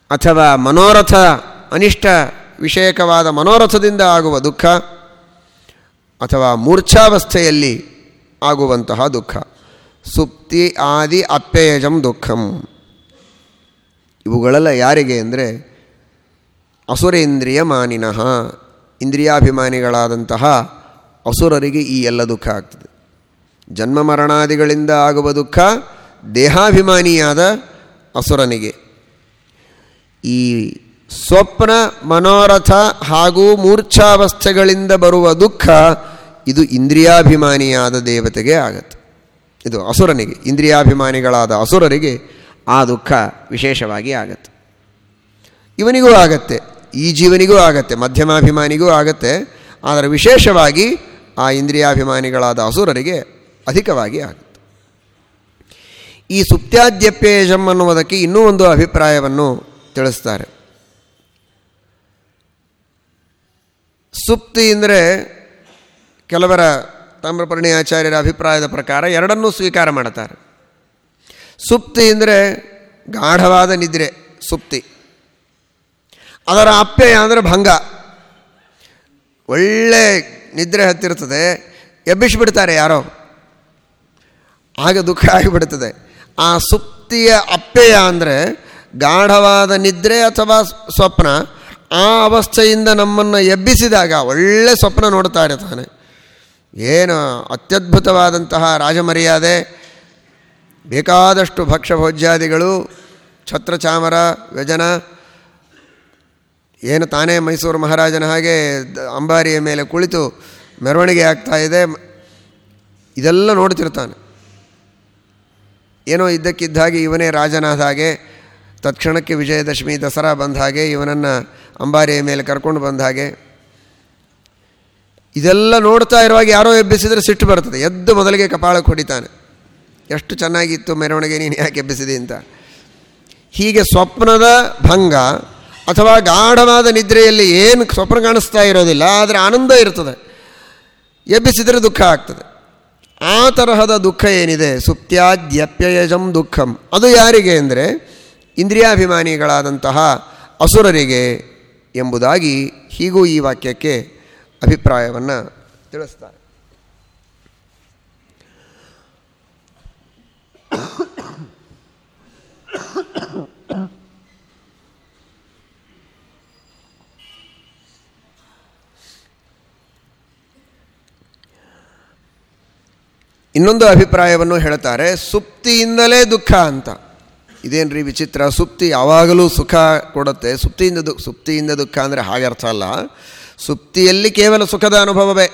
ಅಥವಾ ಮನೋರಥ ಅನಿಷ್ಟ ವಿಷಯಕವಾದ ಮನೋರಥದಿಂದ ಆಗುವ ದುಃಖ ಅಥವಾ ಮೂರ್ಛಾವಸ್ಥೆಯಲ್ಲಿ ಆಗುವಂತಹ ದುಃಖ. ಸುಪ್ತಿ ಆದಿ ಅಪ್ಯಯಜಂ ದುಃಖಂ. ಇವುಗಳೆಲ್ಲ ಯಾರಿಗೆ ಅಂದರೆ ಅಸುರೇಂದ್ರಿಯ ಮಾನಿನಃ. ಇಂದ್ರಿಯಾಭಿಮಾನಿಗಳಾದಂತಹ ಅಸುರರಿಗೆ ಈ ಎಲ್ಲ ದುಃಖ ಆಗ್ತದೆ. ಜನ್ಮ ಮರಣಾದಿಗಳಿಂದ ಆಗುವ ದುಃಖ ದೇಹಾಭಿಮಾನಿಯಾದ ಅಸುರನಿಗೆ. ಈ ಸ್ವಪ್ನ, ಮನೋರಥ ಹಾಗೂ ಮೂರ್ಛಾವಸ್ಥೆಗಳಿಂದ ಬರುವ ದುಃಖ ಇದು ಇಂದ್ರಿಯಾಭಿಮಾನಿಯಾದ ದೇವತೆಗೆ ಆಗತ್ತೆ. ಇದು ಅಸುರನಿಗೆ, ಇಂದ್ರಿಯಾಭಿಮಾನಿಗಳಾದ ಅಸುರರಿಗೆ ಆ ದುಃಖ ವಿಶೇಷವಾಗಿ ಆಗತ್ತೆ. ಇವನಿಗೂ ಆಗತ್ತೆ, ಈ ಜೀವನಿಗೂ ಆಗತ್ತೆ, ಮಧ್ಯಮಾಭಿಮಾನಿಗೂ ಆಗತ್ತೆ, ಆದರೆ ವಿಶೇಷವಾಗಿ ಆ ಇಂದ್ರಿಯಾಭಿಮಾನಿಗಳಾದ ಅಸುರರಿಗೆ ಅಧಿಕವಾಗಿ ಆಗುತ್ತೆ. ಈ ಸುಪ್ತ್ಯಾದ್ಯಪ್ಯೇಜಂ ಅನ್ನುವುದಕ್ಕೆ ಇನ್ನೂ ಒಂದು ಅಭಿಪ್ರಾಯವನ್ನು ತಿಳಿಸ್ತಾರೆ. ಸುಪ್ತಿ ಅಂದರೆ ಕೆಲವರ ತಾಮ್ರಪರ್ಣಿ ಆಚಾರ್ಯರ ಅಭಿಪ್ರಾಯದ ಪ್ರಕಾರ ಎರಡನ್ನೂ ಸ್ವೀಕಾರ ಮಾಡ್ತಾರೆ. ಸುಪ್ತಿ ಅಂದರೆ ಗಾಢವಾದ ನಿದ್ರೆ, ಸುಪ್ತಿ. ಅದರ ಅಪ್ಯಯ ಅಂದರೆ ಭಂಗ. ಒಳ್ಳೆ ನಿದ್ರೆ ಹತ್ತಿರ್ತದೆ, ಎಬ್ಬಿಸಿಬಿಡ್ತಾರೆ ಯಾರೋ. ಆಗ ದುಃಖ ಆಗಿಬಿಡ್ತದೆ. ಆ ಸುಪ್ತಿಯ ಅಪ್ಯಯ ಅಂದರೆ ಗಾಢವಾದ ನಿದ್ರೆ ಅಥವಾ ಸ್ವಪ್ನ ಆ ಅವಸ್ಥೆಯಿಂದ ನಮ್ಮನ್ನು ಎಬ್ಬಿಸಿದಾಗ ಒಳ್ಳೆ ಸ್ವಪ್ನ ನೋಡ್ತಾ ಇರ್ತಾನೆ. ಏನು ಅತ್ಯದ್ಭುತವಾದಂತಹ ರಾಜಮರ್ಯಾದೆ, ಬೇಕಾದಷ್ಟು ಭಕ್ಷ್ಯಭೋಜ್ಯಾದಿಗಳು ಛತ್ರಚಾಮರ ವ್ಯಜನ, ಏನು ತಾನೇ ಮೈಸೂರು ಮಹಾರಾಜನ ಹಾಗೆ ಅಂಬಾರಿಯ ಮೇಲೆ ಕುಳಿತು ಮೆರವಣಿಗೆ ಆಗ್ತಾ ಇದೆ, ಇದೆಲ್ಲ ನೋಡ್ತಿರ್ತಾನೆ. ಏನೋ ಇದ್ದಕ್ಕಿದ್ದ ಹಾಗೆ ಇವನೇ ರಾಜನಾದ ಹಾಗೆ ತತ್ಕ್ಷಣಕ್ಕೆ ವಿಜಯದಶಮಿ ದಸರಾ ಬಂದ ಹಾಗೆ ಇವನನ್ನು ಅಂಬಾರಿಯ ಮೇಲೆ ಕರ್ಕೊಂಡು ಬಂದ ಹಾಗೆ. ಇದೆಲ್ಲ ನೋಡ್ತಾ ಇರುವಾಗ ಯಾರೋ ಎಬ್ಬಿಸಿದರೆ ಸಿಟ್ಟು ಬರ್ತದೆ. ಎದ್ದು ಮೊದಲಿಗೆ ಕಪಾಳಕ್ಕೆ ಹೊಡಿತಾನೆ ಎಷ್ಟು ಚೆನ್ನಾಗಿತ್ತು ಮೆರವಣಿಗೆ, ನೀನು ಯಾಕೆ ಎಬ್ಬಿಸಿದೆ ಅಂತ. ಹೀಗೆ ಸ್ವಪ್ನದ ಭಂಗ ಅಥವಾ ಗಾಢವಾದ ನಿದ್ರೆಯಲ್ಲಿ ಏನು ಸ್ವಪ್ನ ಕಾಣಿಸ್ತಾ ಇರೋದಿಲ್ಲ, ಆದರೆ ಆನಂದ ಇರ್ತದೆ. ಎಬ್ಬಿಸಿದರೆ ದುಃಖ ಆಗ್ತದೆ. ಆ ತರಹದ ದುಃಖ ಏನಿದೆ? ಸುಪ್ತ್ಯಾದ್ಯಪ್ಯಯಜಂ ದುಃಖಂ. ಅದು ಯಾರಿಗೆ ಅಂದರೆ ಇಂದ್ರಿಯಾಭಿಮಾನಿಗಳಾದಂತಹ ಅಸುರರಿಗೆ ಎಂಬುದಾಗಿ ಹೀಗೂ ಈ ವಾಕ್ಯಕ್ಕೆ ಅಭಿಪ್ರಾಯವನ್ನು ತಿಳಿಸ್ತಾರೆ. ಇನ್ನೊಂದು ಅಭಿಪ್ರಾಯವನ್ನು ಹೇಳ್ತಾರೆ ಸುಪ್ತಿಯಿಂದಲೇ ದುಃಖ ಅಂತ. ಇದೇನ್ರಿ ವಿಚಿತ್ರ? ಸುಪ್ತಿ ಯಾವಾಗಲೂ ಸುಖ ಕೊಡುತ್ತೆ. ಸುಪ್ತಿಯಿಂದ ದು, ಸುಪ್ತಿಯಿಂದ ದುಃಖ ಅಂದರೆ ಹಾಗೆ ಅರ್ಥ ಅಲ್ಲ. ಸುಪ್ತಿಯಲ್ಲಿ ಕೇವಲ ಸುಖದ ಅನುಭವವೇ.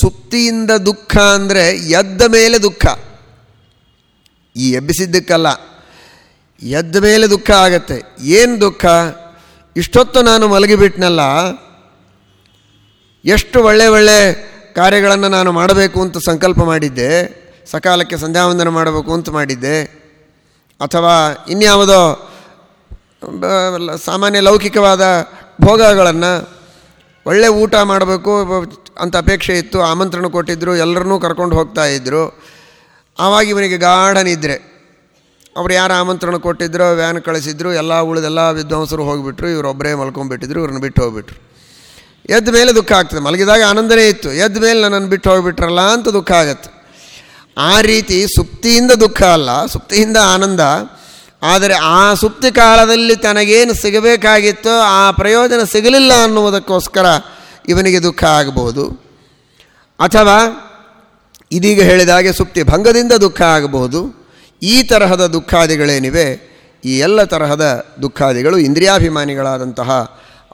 ಸುಪ್ತಿಯಿಂದ ದುಃಖ ಅಂದರೆ ಎದ್ದ ಮೇಲೆ ದುಃಖ. ಈ ಎಬ್ಬಿಸಿದ್ದಕ್ಕಲ್ಲ. ಎದ್ದ ಮೇಲೆ ದುಃಖ ಆಗತ್ತೆ. ಏನು ದುಃಖ? ಇಷ್ಟೊತ್ತು ನಾನು ಮಲಗಿಬಿಟ್ನಲ್ಲ. ಎಷ್ಟು ಒಳ್ಳೆ ಒಳ್ಳೆ ಕಾರ್ಯಗಳನ್ನು ನಾನು ಮಾಡಬೇಕು ಅಂತ ಸಂಕಲ್ಪ ಮಾಡಿದ್ದೆ. ಸಕಾಲಕ್ಕೆ ಸಂಧ್ಯಾವಂದನ ಮಾಡಬೇಕು ಅಂತ ಮಾಡಿದ್ದೆ. ಅಥವಾ ಇನ್ಯಾವುದೋ ಸಾಮಾನ್ಯ ಲೌಕಿಕವಾದ ಭೋಗಗಳನ್ನು ಒಳ್ಳೆ ಊಟ ಮಾಡಬೇಕು ಅಂತ ಅಪೇಕ್ಷೆ ಇತ್ತು, ಆಮಂತ್ರಣ ಕೊಟ್ಟಿದ್ದರು ಎಲ್ಲರನ್ನೂ ಕರ್ಕೊಂಡು ಹೋಗ್ತಾ ಇದ್ದರು ಆವಾಗ ಇವನಿಗೆ ಗಾಢ ನಿದ್ರೆ. ಅವ್ರು ಯಾರು ಆಮಂತ್ರಣ ಕೊಟ್ಟಿದ್ರು, ವ್ಯಾನ್ ಕಳಿಸಿದ್ರು, ಎಲ್ಲ ಉಳಿದೆಲ್ಲ ವಿದ್ವಾಂಸರು ಹೋಗಿಬಿಟ್ರು ಇವರೊಬ್ಬರೇ ಮಲ್ಕೊಂಡ್ಬಿಟ್ಟಿದ್ರು, ಇವ್ರನ್ನ ಬಿಟ್ಟು ಹೋಗ್ಬಿಟ್ರು. ಎದ್ದ ಮೇಲೆ ದುಃಖ ಆಗ್ತದೆ. ಮಲಗಿದಾಗ ಆನಂದನೇ ಇತ್ತು. ಎದ್ದ ಮೇಲೆ ನನ್ನನ್ನು ಬಿಟ್ಟು ಹೋಗಿಬಿಟ್ರಲ್ಲ ಅಂತ ದುಃಖ ಆಗತ್ತೆ. ಆ ರೀತಿ ಸುಪ್ತಿಯಿಂದ ದುಃಖ ಅಲ್ಲ, ಸುಪ್ತಿಯಿಂದ ಆನಂದ. ಆದರೆ ಆ ಸುಪ್ತಿ ಕಾಲದಲ್ಲಿ ತನಗೇನು ಸಿಗಬೇಕಾಗಿತ್ತೋ ಆ ಪ್ರಯೋಜನ ಸಿಗಲಿಲ್ಲ ಅನ್ನುವುದಕ್ಕೋಸ್ಕರ ಇವನಿಗೆ ದುಃಖ ಆಗಬಹುದು. ಅಥವಾ ಇದೀಗ ಹೇಳಿದಾಗೆ ಸುಪ್ತಿ ಭಂಗದಿಂದ ದುಃಖ ಆಗಬಹುದು. ಈ ತರಹದ ದುಃಖಾದಿಗಳೇನಿವೆ, ಈ ಎಲ್ಲ ತರಹದ ದುಃಖಾದಿಗಳು ಇಂದ್ರಿಯಾಭಿಮಾನಿಗಳಾದಂತಹ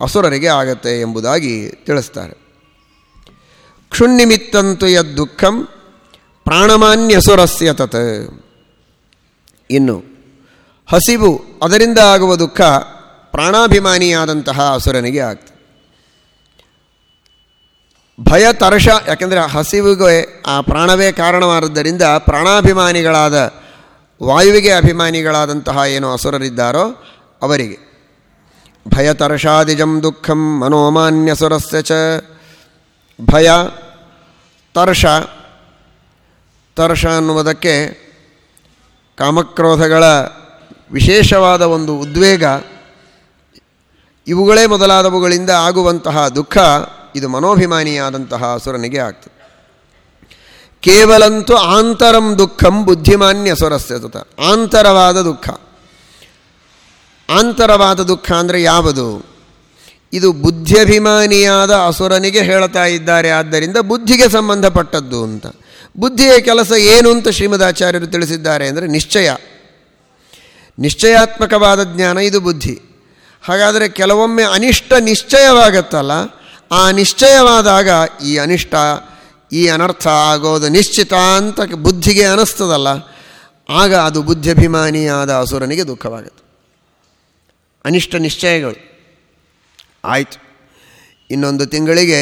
ಅಸುರರಿಗೆ ಆಗತ್ತೆ ಎಂಬುದಾಗಿ ತಿಳಿಸ್ತಾರೆ. ಕ್ಷುನ್ನಿಮಿತ್ತಂತು ಪ್ರಾಣಮಾನ್ಯಸುರಸ್ಯ ತತ್. ಇನ್ನು, ಹಸಿವು ಅದರಿಂದ ಆಗುವ ದುಃಖ ಪ್ರಾಣಾಭಿಮಾನಿಯಾದಂತಹ ಅಸುರನಿಗೆ ಆಗ್ತದೆ. ಭಯ ತರ್ಷ ಯಾಕೆಂದರೆ ಹಸಿವಿಗೆ ಆ ಪ್ರಾಣವೇ ಕಾರಣವಾದದ್ದರಿಂದ ಪ್ರಾಣಾಭಿಮಾನಿಗಳಾದ, ವಾಯುವಿಗೆ ಅಭಿಮಾನಿಗಳಾದಂತಹ ಏನು ಅಸುರರಿದ್ದಾರೋ ಅವರಿಗೆ. ಭಯತರ್ಷಾದಿಜಂ ದುಃಖಂ ಮನೋಮಾನ್ಯಸುರಸ್ಯ ಚ. ಭಯ, ತರ್ಷ ತರ್ಷ ಅನ್ನುವುದಕ್ಕೆ ಕಾಮಕ್ರೋಧಗಳ ವಿಶೇಷವಾದ ಒಂದು ಉದ್ವೇಗ, ಇವುಗಳೇ ಮೊದಲಾದವುಗಳಿಂದ ಆಗುವಂತಹ ದುಃಖ ಇದು ಮನೋಭಿಮಾನಿಯಾದಂತಹ ಅಸುರನಿಗೆ ಆಗ್ತದೆ. ಕೇವಲಂತೂ ಆಂತರಂ ದುಃಖಂ ಬುದ್ಧಿಮಾನ್ಯ ಸುರಸ್ಯ ತತ. ಆಂತರವಾದ ದುಃಖ. ಆಂತರವಾದ ದುಃಖ ಅಂದರೆ ಯಾವುದು? ಇದು ಬುದ್ಧಿಯಭಿಮಾನಿಯಾದ ಅಸುರನಿಗೆ ಹೇಳ್ತಾ ಇದ್ದಾರೆ, ಆದ್ದರಿಂದ ಬುದ್ಧಿಗೆ ಸಂಬಂಧಪಟ್ಟದ್ದು ಅಂತ. ಬುದ್ಧಿಯ ಕೆಲಸ ಏನು ಅಂತ ಶ್ರೀಮದಾಚಾರ್ಯರು ತಿಳಿಸಿದ್ದಾರೆ ಅಂದರೆ ನಿಶ್ಚಯ. ನಿಶ್ಚಯಾತ್ಮಕವಾದ ಜ್ಞಾನ ಇದು ಬುದ್ಧಿ. ಹಾಗಾದರೆ ಕೆಲವೊಮ್ಮೆ ಅನಿಷ್ಟ ನಿಶ್ಚಯವಾಗತ್ತಲ್ಲ, ಆ ನಿಶ್ಚಯವಾದಾಗ ಈ ಅನಿಷ್ಟ, ಈ ಅನರ್ಥ ಆಗೋದು ನಿಶ್ಚಿತ ಅಂತ ಬುದ್ಧಿಗೆ ಅನಿಸ್ತದಲ್ಲ, ಆಗ ಅದು ಬುದ್ಧಿಭಿಮಾನಿಯಾದ ಅಸುರನಿಗೆ ದುಃಖವಾಗುತ್ತೆ. ಅನಿಷ್ಟ ನಿಶ್ಚಯಗಳು. ಆಯಿತು. ಇನ್ನೊಂದು ತಿಂಗಳಿಗೆ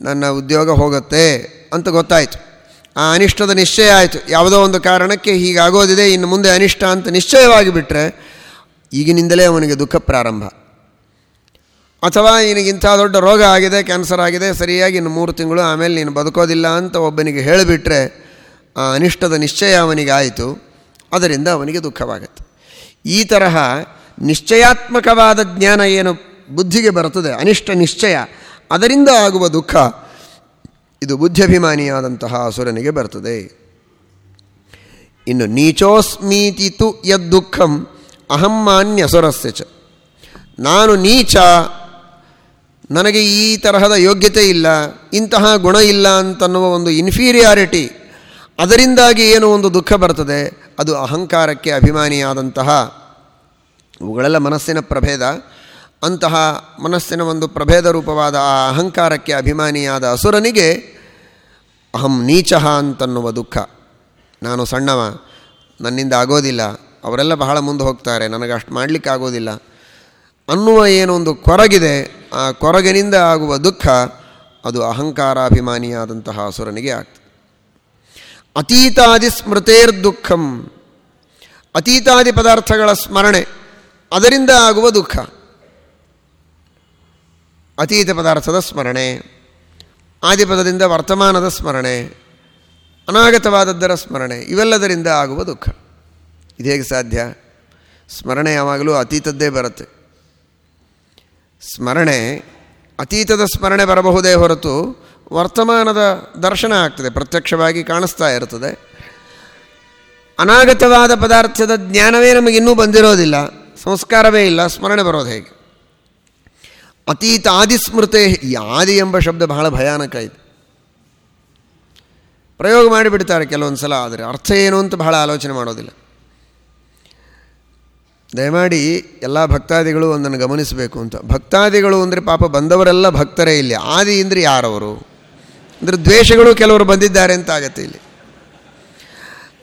ನನ್ನ ಉದ್ಯೋಗ ಹೋಗುತ್ತೆ ಅಂತ ಗೊತ್ತಾಯಿತು. ಆ ಅನಿಷ್ಟದ ನಿಶ್ಚಯ ಆಯಿತು. ಯಾವುದೋ ಒಂದು ಕಾರಣಕ್ಕೆ ಹೀಗಾಗೋದಿದೆ, ಇನ್ನು ಮುಂದೆ ಅನಿಷ್ಟ ಅಂತ ನಿಶ್ಚಯವಾಗಿ ಬಿಟ್ಟರೆ ಈಗಿನಿಂದಲೇ ಅವನಿಗೆ ದುಃಖ ಪ್ರಾರಂಭ. ಅಥವಾ ನಿನಗಿಂಥ ದೊಡ್ಡ ರೋಗ ಆಗಿದೆ, ಕ್ಯಾನ್ಸರ್ ಆಗಿದೆ, ಸರಿಯಾಗಿ ಇನ್ನು ಮೂರು ತಿಂಗಳು ಆಮೇಲೆ ನೀನು ಬದುಕೋದಿಲ್ಲ ಅಂತ ಒಬ್ಬನಿಗೆ ಹೇಳಿಬಿಟ್ರೆ ಆ ಅನಿಷ್ಟದ ನಿಶ್ಚಯ ಅವನಿಗೆ ಆಯಿತು. ಅದರಿಂದ ಅವನಿಗೆ ದುಃಖವಾಗುತ್ತೆ. ಈ ತರಹ ನಿಶ್ಚಯಾತ್ಮಕವಾದ ಜ್ಞಾನ ಏನು? ಬುದ್ಧಿಗೆ ಬರುತ್ತದೆ, ಅನಿಷ್ಟ, ನಿಶ್ಚಯ. ಅದರಿಂದ ಆಗುವ ದುಃಖ ಇದು ಬುದ್ಧಿಭಿಮಾನಿಯಾದಂತಹ ಅಸುರನಿಗೆ ಬರ್ತದೆ. ಇನ್ನು ನೀಚೋಸ್ಮೀತಿ ತು ಯದ್ದುಃಖಂ ಅಹಂ ಮಾನ್ಯಸುರಸ್ಯ ಚ. ನಾನು ನೀಚ, ನನಗೆ ಈ ತರಹದ ಯೋಗ್ಯತೆ ಇಲ್ಲ, ಇಂತಹ ಗುಣ ಇಲ್ಲ ಅಂತನ್ನುವ ಒಂದು ಇನ್ಫೀರಿಯಾರಿಟಿ ಅದರಿಂದಾಗಿ ಏನು ಒಂದು ದುಃಖ ಬರ್ತದೆ, ಅದು ಅಹಂಕಾರಕ್ಕೆ ಅಭಿಮಾನಿಯಾದಂತಹ, ಇವುಗಳೆಲ್ಲ ಮನಸ್ಸಿನ ಪ್ರಭೇದ. ಅಂತಹ ಮನಸ್ಸಿನ ಒಂದು ಪ್ರಭೇದ ರೂಪವಾದ ಆ ಅಹಂಕಾರಕ್ಕೆ ಅಭಿಮಾನಿಯಾದ ಅಸುರನಿಗೆ ಅಹಂ ನೀಚಃ ಅಂತನ್ನುವ ದುಃಖ. ನಾನು ಸಣ್ಣವ, ನನ್ನಿಂದ ಆಗೋದಿಲ್ಲ, ಅವರೆಲ್ಲ ಬಹಳ ಮುಂದೆ ಹೋಗ್ತಾರೆ, ನನಗೆ ಅಷ್ಟು ಮಾಡಲಿಕ್ಕೆ ಆಗೋದಿಲ್ಲ. ಅನ್ನುವ ಏನೊಂದು ಕೊರಗಿದೆ, ಆ ಕೊರಗಿನಿಂದ ಆಗುವ ದುಃಖ ಅದು ಅಹಂಕಾರಾಭಿಮಾನಿಯಾದಂತಹ ಅಸುರನಿಗೆ ಆಗ್ತದೆ. ಅತೀತಾದಿ ಸ್ಮೃತೇರ್ ದುಃಖಂ ಅತೀತಾದಿ ಪದಾರ್ಥಗಳ ಸ್ಮರಣೆ, ಅದರಿಂದ ಆಗುವ ದುಃಖ. ಅತೀತ ಪದಾರ್ಥದ ಸ್ಮರಣೆ ಆದಿಪದದಿಂದ ವರ್ತಮಾನದ ಸ್ಮರಣೆ ಅನಾಗತವಾದದ್ದರ ಸ್ಮರಣೆ ಇವೆಲ್ಲದರಿಂದ ಆಗುವ ದುಃಖ ಇದು ಹೇಗೆ ಸಾಧ್ಯ ಸ್ಮರಣೆ ಯಾವಾಗಲೂ ಅತೀತದ್ದೇ ಬರುತ್ತೆ ಸ್ಮರಣೆ ಅತೀತದ ಸ್ಮರಣೆ ಬರಬಹುದೇ ಹೊರತು ವರ್ತಮಾನದ ದರ್ಶನ ಆಗ್ತದೆ ಪ್ರತ್ಯಕ್ಷವಾಗಿ ಕಾಣಿಸ್ತಾ ಇರ್ತದೆ ಅನಾಗತವಾದ ಪದಾರ್ಥದ ಜ್ಞಾನವೇ ನಮಗಿನ್ನೂ ಬಂದಿರೋದಿಲ್ಲ ಸಂಸ್ಕಾರವೇ ಇಲ್ಲ ಸ್ಮರಣೆ ಬರೋದು ಹೇಗೆ ಅತೀತ ಆದಿಸ್ಮೃತೆ, ಈ ಆದಿ ಎಂಬ ಶಬ್ದ ಬಹಳ ಭಯಾನಕ ಇದೆ. ಪ್ರಯೋಗ ಮಾಡಿಬಿಡ್ತಾರೆ ಕೆಲವೊಂದು ಸಲ ಆದರೆ ಅರ್ಥ ಏನು ಅಂತ ಬಹಳ ಆಲೋಚನೆ ಮಾಡೋದಿಲ್ಲ. ದಯಮಾಡಿ ಎಲ್ಲ ಭಕ್ತಾದಿಗಳು ಒಂದನ್ನು ಗಮನಿಸಬೇಕು ಅಂತ. ಭಕ್ತಾದಿಗಳು ಅಂದರೆ ಪಾಪ ಬಂದವರೆಲ್ಲ ಭಕ್ತರೇ ಇಲ್ಲಿ. ಆದಿ ಅಂದರೆ ಯಾರವರು? ಅಂದರೆ ದ್ವೇಷಗಳು ಕೆಲವರು ಬಂದಿದ್ದಾರೆ ಅಂತ ಆಗತ್ತೆ ಇಲ್ಲಿ.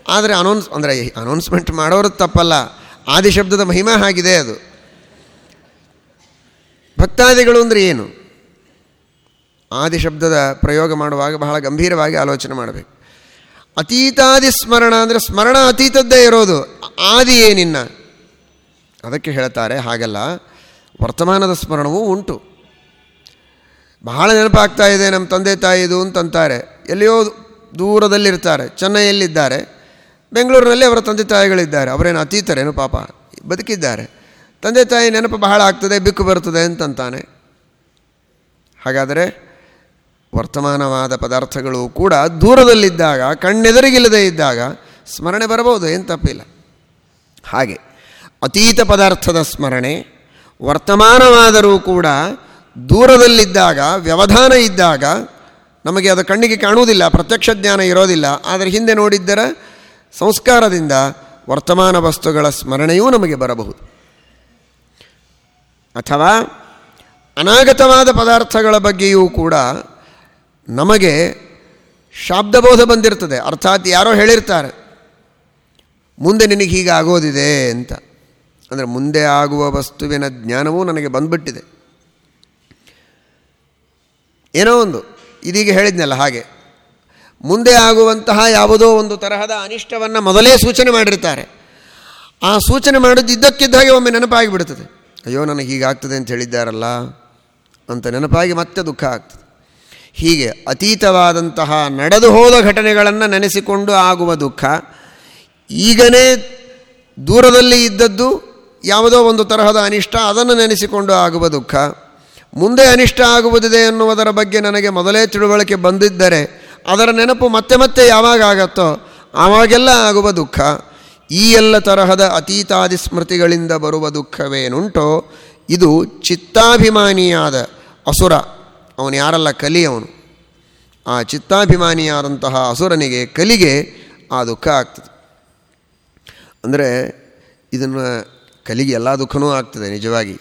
ಆದರೆ ಅನೌನ್ಸ್ ಅಂದರೆ ಅನೌನ್ಸ್ಮೆಂಟ್ ಮಾಡೋರು ತಪ್ಪಲ್ಲ. ಆದಿ ಶಬ್ದದ ಮಹಿಮಾ ಆಗಿದೆ ಅದು. ಭಕ್ತಾದಿಗಳು ಅಂದರೆ ಏನು? ಆದಿ ಶಬ್ದದ ಪ್ರಯೋಗ ಮಾಡುವಾಗ ಬಹಳ ಗಂಭೀರವಾಗಿ ಆಲೋಚನೆ ಮಾಡಬೇಕು. ಅತೀತಾದಿ ಸ್ಮರಣ ಅಂದರೆ ಸ್ಮರಣ ಅತೀತದ್ದೇ ಇರೋದು. ಆದಿ ಏನಿನ್ನ? ಅದಕ್ಕೆ ಹೇಳ್ತಾರೆ, ಹಾಗಲ್ಲ. ವರ್ತಮಾನದ ಸ್ಮರಣವೂ ಉಂಟು. ಬಹಳ ನೆನಪಾಗ್ತಾ ಇದೆ, ನಮ್ಮ ತಂದೆ ತಾಯಿದು ಅಂತಂತಾರೆ ಎಲ್ಲಿಯೋ ದೂರದಲ್ಲಿರ್ತಾರೆ, ಚೆನ್ನೈಯಲ್ಲಿದ್ದಾರೆ. ಬೆಂಗಳೂರಿನಲ್ಲಿ ಅವರ ತಂದೆ ತಾಯಿಗಳಿದ್ದಾರೆ. ಅವರೇನು ಅತೀತರೇನು ಪಾಪ? ಬದುಕಿದ್ದಾರೆ. ತಂದೆ ತಾಯಿ ನೆನಪು ಬಹಳ ಆಗ್ತದೆ, ಬಿಕ್ಕು ಬರ್ತದೆ ಅಂತಂತಾನೆ. ಹಾಗಾದರೆ ವರ್ತಮಾನವಾದ ಪದಾರ್ಥಗಳು ಕೂಡ ದೂರದಲ್ಲಿದ್ದಾಗ, ಕಣ್ಣೆದರಿಗಿಲ್ಲದೆ ಇದ್ದಾಗ ಸ್ಮರಣೆ ಬರಬಹುದು, ಏನು ತಪ್ಪಿಲ್ಲ. ಹಾಗೆ ಅತೀತ ಪದಾರ್ಥದ ಸ್ಮರಣೆ ವರ್ತಮಾನವಾದರೂ ಕೂಡ ದೂರದಲ್ಲಿದ್ದಾಗ, ವ್ಯವಧಾನ ಇದ್ದಾಗ ನಮಗೆ ಅದು ಕಣ್ಣಿಗೆ ಕಾಣುವುದಿಲ್ಲ, ಪ್ರತ್ಯಕ್ಷ ಜ್ಞಾನ ಇರೋದಿಲ್ಲ. ಆದರೆ ಹಿಂದೆ ನೋಡಿದ್ದರ ಸಂಸ್ಕಾರದಿಂದ ವರ್ತಮಾನ ವಸ್ತುಗಳ ಸ್ಮರಣೆಯೂ ನಮಗೆ ಬರಬಹುದು. ಅಥವಾ ಅನಾಗತವಾದ ಪದಾರ್ಥಗಳ ಬಗ್ಗೆಯೂ ಕೂಡ ನಮಗೆ ಶಾಬ್ದಬೋಧ ಬಂದಿರ್ತದೆ ಅರ್ಥಾತ್ ಯಾರೋ ಹೇಳಿರ್ತಾರೆ, ಮುಂದೆ ನಿನಗೆ ಹೀಗೆ ಆಗೋದಿದೆ ಅಂತ. ಅಂದರೆ ಮುಂದೆ ಆಗುವ ವಸ್ತುವಿನ ಜ್ಞಾನವೂ ನನಗೆ ಬಂದ್ಬಿಟ್ಟಿದೆ. ಏನೋ ಒಂದು, ಇದೀಗ ಹೇಳಿದ್ನಲ್ಲ ಹಾಗೆ. ಮುಂದೆ ಆಗುವಂತಹ ಯಾವುದೋ ಒಂದು ತರಹದ ಅನಿಷ್ಟವನ್ನು ಮೊದಲೇ ಸೂಚನೆ ಮಾಡಿರ್ತಾರೆ. ಆ ಸೂಚನೆ ಮಾಡೋದು ಇದ್ದಕ್ಕಿದ್ದ ಹಾಗೆ ಒಮ್ಮೆ ನೆನಪಾಗಿಬಿಡ್ತದೆ ಅಯ್ಯೋ, ನನಗೆ ಹೀಗಾಗ್ತದೆ ಅಂತ ಹೇಳಿದ್ದಾರಲ್ಲ ಅಂತ ನೆನಪಾಗಿ ಮತ್ತೆ ದುಃಖ ಆಗ್ತದೆ. ಹೀಗೆ ಅತೀತವಾದಂತಹ ನಡೆದು ಹೋದ ಘಟನೆಗಳನ್ನು ನೆನೆಸಿಕೊಂಡು ಆಗುವ ದುಃಖ, ಈಗನೇ ದೂರದಲ್ಲಿ ಇದ್ದದ್ದು ಯಾವುದೋ ಒಂದು ತರಹದ ಅನಿಷ್ಟ, ಅದನ್ನು ನೆನೆಸಿಕೊಂಡು ಆಗುವ ದುಃಖ. ಮುಂದೆ ಅನಿಷ್ಟ ಆಗುವುದಿದೆ ಎನ್ನುವುದರ ಬಗ್ಗೆ ನನಗೆ ಮೊದಲೇ ತಿಳುವಳಿಕೆ ಬಂದಿದ್ದರೆ ಅದರ ನೆನಪು ಮತ್ತೆ ಮತ್ತೆ ಯಾವಾಗ ಆಗತ್ತೋ ಆವಾಗೆಲ್ಲ ಆಗುವ ದುಃಖ. ಈ ಎಲ್ಲ ತರಹದ ಅತೀತಾದಿ ಸ್ಮೃತಿಗಳಿಂದ ಬರುವ ದುಃಖವೇನುಂಟೋ, ಇದು ಚಿತ್ತಾಭಿಮಾನಿಯಾದ ಅಸುರ. ಅವನು ಯಾರಲ್ಲ? ಕಲಿ ಅವನು. ಆ ಚಿತ್ತಾಭಿಮಾನಿಯಾದಂತಹ ಅಸುರನಿಗೆ ಕಲಿಗೆ ಆ ದುಃಖ ಆಗ್ತದೆ. ಅಂದರೆ ಇದನ್ನು ಕಲಿಗೆ ಎಲ್ಲ ದುಃಖನೂ ಆಗ್ತದೆ ನಿಜವಾಗಿ.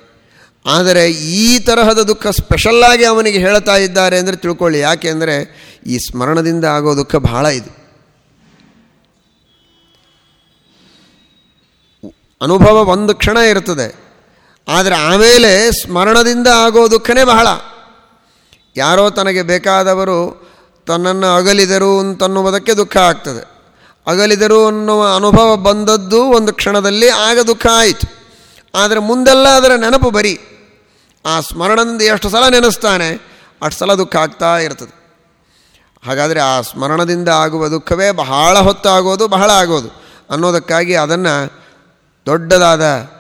ಆದರೆ ಈ ತರಹದ ದುಃಖ ಸ್ಪೆಷಲ್ಲಾಗಿ ಅವನಿಗೆ ಹೇಳ್ತಾ ಇದ್ದಾರೆ ಅಂದರೆ ತಿಳ್ಕೊಳ್ಳಿ. ಯಾಕೆ ಅಂದರೆ ಈ ಸ್ಮರಣದಿಂದ ಆಗೋ ದುಃಖ ಬಹಳ ಇದು. ಅನುಭವ ಒಂದು ಕ್ಷಣ ಇರ್ತದೆ ಆದರೆ ಆಮೇಲೆ ಸ್ಮರಣದಿಂದ ಆಗೋ ದುಃಖನೇ ಬಹಳ. ಯಾರೋ ತನಗೆ ಬೇಕಾದವರು ತನ್ನನ್ನು ಅಗಲಿದರು ಅಂತನ್ನುವುದಕ್ಕೆ ದುಃಖ ಆಗ್ತದೆ. ಅಗಲಿದರು ಅನ್ನುವ ಅನುಭವ ಬಂದದ್ದು ಒಂದು ಕ್ಷಣದಲ್ಲಿ ಆಗ ದುಃಖ ಆಯಿತು. ಆದರೆ ಮುಂದೆಲ್ಲ ಅದರ ನೆನಪು ಬರೀ. ಆ ಸ್ಮರಣದಿಂದ ಎಷ್ಟು ಸಲ ನೆನೆಸ್ತಾನೆ, ಅಷ್ಟು ಸಲ ದುಃಖ ಆಗ್ತಾ ಇರ್ತದೆ. ಹಾಗಾದರೆ ಆ ಸ್ಮರಣದಿಂದ ಆಗುವ ದುಃಖವೇ ಬಹಳ ಹೊತ್ತಾಗೋದು, ಬಹಳ ಆಗೋದು ಅನ್ನೋದಕ್ಕಾಗಿ ಅದನ್ನು ದೊಡ್ಡದಾದ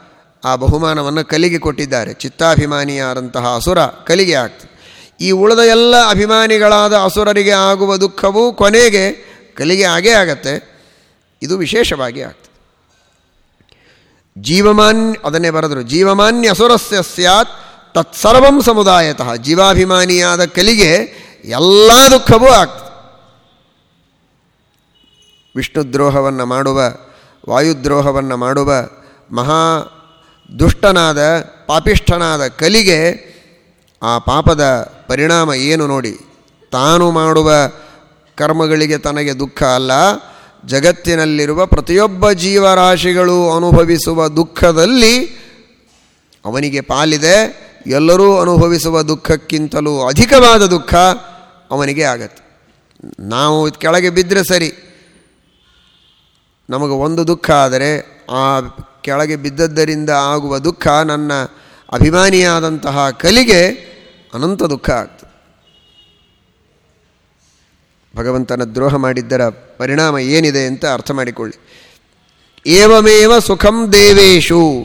ಆ ಬಹುಮಾನವನ್ನು ಕಲಿಗೆ ಕೊಟ್ಟಿದ್ದಾರೆ. ಚಿತ್ತಾಭಿಮಾನಿಯಾದಂತಹ ಅಸುರ ಕಲಿಗೆ ಆಗ್ತದೆ. ಈ ಉಳಿದ ಎಲ್ಲ ಅಭಿಮಾನಿಗಳಾದ ಅಸುರರಿಗೆ ಆಗುವ ದುಃಖವು ಕೊನೆಗೆ ಕಲಿಗೆ ಆಗೇ ಆಗತ್ತೆ. ಇದು ವಿಶೇಷವಾಗಿ ಆಗ್ತದೆ. ಜೀವಮಾನ್ಯ ಅದನ್ನೇ ಬರೆದರು, ಜೀವಮಾನ್ಯ ಅಸುರಸ್ಯ ಸ್ಯಾತ್, ತತ್ಸರ್ವಂ ಸಮುದಾಯತಃ. ಜೀವಾಭಿಮಾನಿಯಾದ ಕಲಿಗೆ ಎಲ್ಲ ದುಃಖವೂ ಆಗ್ತದೆ. ವಿಷ್ಣುದ್ರೋಹವನ್ನು ಮಾಡುವ ವಾಯುದ್ರೋಹವನ್ನು ಮಾಡುವ ಮಹಾ ದುಷ್ಟನಾದ, ಪಾಪಿಷ್ಠನಾದ ಕಲಿಗೆ ಆ ಪಾಪದ ಪರಿಣಾಮ ಏನು ನೋಡಿ? ತಾನು ಮಾಡುವ ಕರ್ಮಗಳಿಗೆ ತನಗೆ ದುಃಖ ಅಲ್ಲ, ಜಗತ್ತಿನಲ್ಲಿರುವ ಪ್ರತಿಯೊಬ್ಬ ಜೀವರಾಶಿಗಳು ಅನುಭವಿಸುವ ದುಃಖದಲ್ಲಿ ಅವನಿಗೆ ಪಾಲಿದೆ. ಎಲ್ಲರೂ ಅನುಭವಿಸುವ ದುಃಖಕ್ಕಿಂತಲೂ ಅಧಿಕವಾದ ದುಃಖ ಅವನಿಗೆ ಆಗತ್ತೆ. ನಾವು ಕೆಳಗೆ ಬಿದ್ದರೆ ಸರಿ. ನಮಗೆ ಒಂದು ದುಃಖ ಆದರೆ ಆ ಕೆಳಗೆ ಬಿದ್ದದ್ದರಿಂದ ಆಗುವ ದುಃಖ ನನ್ನ ಅಭಿಮಾನಿಯಾದಂತಹ ಕಲಿಗೆ ಅನಂತ ದುಃಖ ಆಗ್ತದೆ. ಭಗವಂತನ ದ್ರೋಹ ಮಾಡಿದ್ದರ ಪರಿಣಾಮ ಏನಿದೆ ಅಂತ ಅರ್ಥ ಮಾಡಿಕೊಳ್ಳಿ. ಏವಮೇವ ಸುಖಂ ದೇವೇಶು.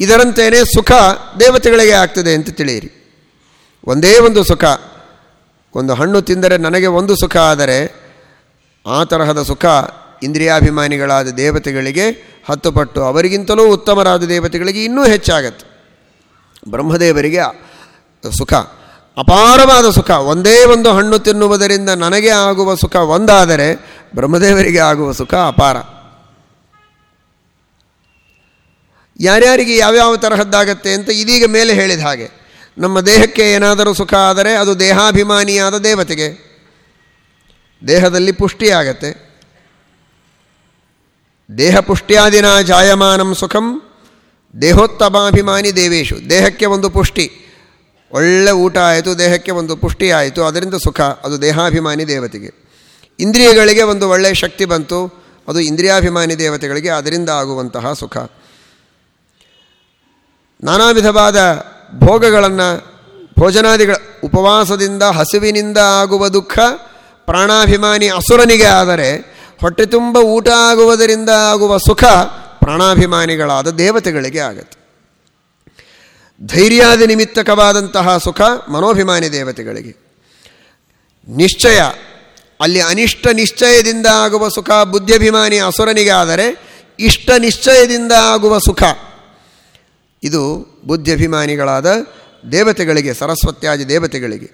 ಇದರಂತೆಯೇ ಸುಖ ದೇವತೆಗಳಿಗೆ ಆಗ್ತದೆ ಅಂತ ತಿಳಿಯಿರಿ. ಒಂದೇ ಒಂದು ಸುಖ. ಒಂದು ಹಣ್ಣು ತಿಂದರೆ ನನಗೆ ಒಂದು ಸುಖ ಆದರೆ ಆ ತರಹದ ಸುಖ ಇಂದ್ರಿಯಾಭಿಮಾನಿಗಳಾದ ದೇವತೆಗಳಿಗೆ ಹತ್ತು ಪಟ್ಟು, ಅವರಿಗಿಂತಲೂ ಉತ್ತಮರಾದ ದೇವತೆಗಳಿಗೆ ಇನ್ನೂ ಹೆಚ್ಚಾಗತ್ತೆ. ಬ್ರಹ್ಮದೇವರಿಗೆ ಸುಖ, ಅಪಾರವಾದ ಸುಖ, ಒಂದೇ ಒಂದು ಹಣ್ಣು ತಿನ್ನುವುದರಿಂದ ನನಗೆ ಆಗುವ ಸುಖ ಒಂದಾದರೆ ಬ್ರಹ್ಮದೇವರಿಗೆ ಆಗುವ ಸುಖ ಅಪಾರ. ಯಾರ್ಯಾರಿಗೆ ಯಾವ್ಯಾವ ತರಹದ್ದಾಗತ್ತೆ ಅಂತ ಇದೀಗ ಮೇಲೆ ಹೇಳಿದ ಹಾಗೆ, ನಮ್ಮ ದೇಹಕ್ಕೆ ಏನಾದರೂ ಸುಖ ಆದರೆ ಅದು ದೇಹಾಭಿಮಾನಿಯಾದ ದೇವತೆಗೆ, ದೇಹದಲ್ಲಿ ಪುಷ್ಟಿಯಾಗತ್ತೆ. ದೇಹ ಪುಷ್ಟ್ಯಾದಿನ ಜಾಯಮಾನಂ ಸುಖಂ. ದೇಹೋತ್ತಮಾಭಿಮಾನಿ ದೇವೇಶು. ದೇಹಕ್ಕೆ ಒಂದು ಪುಷ್ಟಿ. ಒಳ್ಳೆ ಊಟ ಆಯಿತು, ದೇಹಕ್ಕೆ ಒಂದು ಪುಷ್ಟಿ ಆಯಿತು, ಅದರಿಂದ ಸುಖ. ಅದು ದೇಹಾಭಿಮಾನಿ ದೇವತೆಗೆ. ಇಂದ್ರಿಯಗಳಿಗೆ ಒಂದು ಒಳ್ಳೆಯ ಶಕ್ತಿ ಬಂತು, ಅದು ಇಂದ್ರಿಯಾಭಿಮಾನಿ ದೇವತೆಗಳಿಗೆ ಅದರಿಂದ ಆಗುವಂತಹ ಸುಖ. ನಾನಾ ವಿಧವಾದ ಭೋಗಗಳನ್ನು, ಭೋಜನಾದಿಗಳ ಉಪವಾಸದಿಂದ, ಹಸುವಿನಿಂದ ಆಗುವ ದುಃಖ, ಪ್ರಾಣಾಭಿಮಾನಿ ಅಸುರನಿಗೆ ಆದರೆ ಹೊಟ್ಟೆ ತುಂಬ ಊಟ ಆಗುವುದರಿಂದ ಆಗುವ ಸುಖ ಪ್ರಾಣಾಭಿಮಾನಿಗಳಾದ ದೇವತೆಗಳಿಗೆ ಆಗತ್ತೆ. ಧೈರ್ಯಾದಿ ನಿಮಿತ್ತಕವಾದಂತಹ ಸುಖ ಮನೋಭಿಮಾನಿ ದೇವತೆಗಳಿಗೆ. ನಿಶ್ಚಯ, ಅಲ್ಲಿ ಅನಿಷ್ಟ ನಿಶ್ಚಯದಿಂದ ಆಗುವ ಸುಖ ಬುದ್ಧಿಭಿಮಾನಿ ಅಸುರನಿಗೆ ಆದರೆ ಇಷ್ಟ ನಿಶ್ಚಯದಿಂದ ಆಗುವ ಸುಖ, ಇದು ಬುದ್ಧಿಭಿಮಾನಿಗಳಾದ ದೇವತೆಗಳಿಗೆ, ಸರಸ್ವತ್ಯಾದಿ ದೇವತೆಗಳಿಗೆ.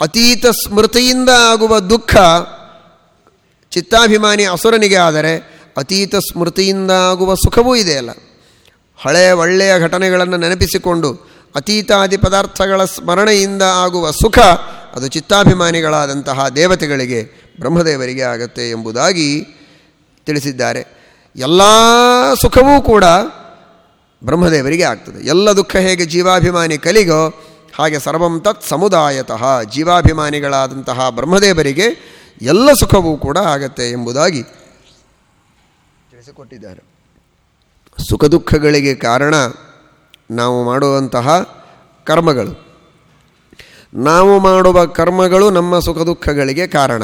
ಅತೀತ ಸ್ಮೃತಿಯಿಂದ ಆಗುವ ದುಃಖ ಚಿತ್ತಾಭಿಮಾನಿ ಅಸುರನಿಗೆ ಆದರೆ ಅತೀತ ಸ್ಮೃತಿಯಿಂದ ಆಗುವ ಸುಖವೂ ಇದೆಯಲ್ಲ ಹಳೆಯ ಒಳ್ಳೆಯ ಘಟನೆಗಳನ್ನು ನೆನಪಿಸಿಕೊಂಡು ಅತೀತಾದಿ ಪದಾರ್ಥಗಳ ಸ್ಮರಣೆಯಿಂದ ಆಗುವ ಸುಖ ಅದು ಚಿತ್ತಾಭಿಮಾನಿಗಳಾದಂತಹ ದೇವತೆಗಳಿಗೆ, ಬ್ರಹ್ಮದೇವರಿಗೆ ಆಗತ್ತೆ ಎಂಬುದಾಗಿ ತಿಳಿಸಿದ್ದಾರೆ. ಎಲ್ಲ ಸುಖವೂ ಕೂಡ ಬ್ರಹ್ಮದೇವರಿಗೆ ಆಗ್ತದೆ. ಎಲ್ಲ ದುಃಖ ಹೇಗೆ ಜೀವಾಭಿಮಾನಿ ಕಲಿಗೋ ಹಾಗೆ ಸರ್ವಂ ತತ್ ಸಮುದಾಯತಃ ಜೀವಾಭಿಮಾನಿಗಳಾದಂತಹ ಬ್ರಹ್ಮದೇವರಿಗೆ ಎಲ್ಲ ಸುಖವೂ ಕೂಡ ಆಗತ್ತೆ ಎಂಬುದಾಗಿ ತಿಳಿಸಿಕೊಟ್ಟಿದ್ದಾರೆ. ಸುಖ ದುಃಖಗಳಿಗೆ ಕಾರಣ ನಾವು ಮಾಡುವಂತಹ ಕರ್ಮಗಳು. ನಾವು ಮಾಡುವ ಕರ್ಮಗಳು ನಮ್ಮ ಸುಖ ದುಃಖಗಳಿಗೆ ಕಾರಣ.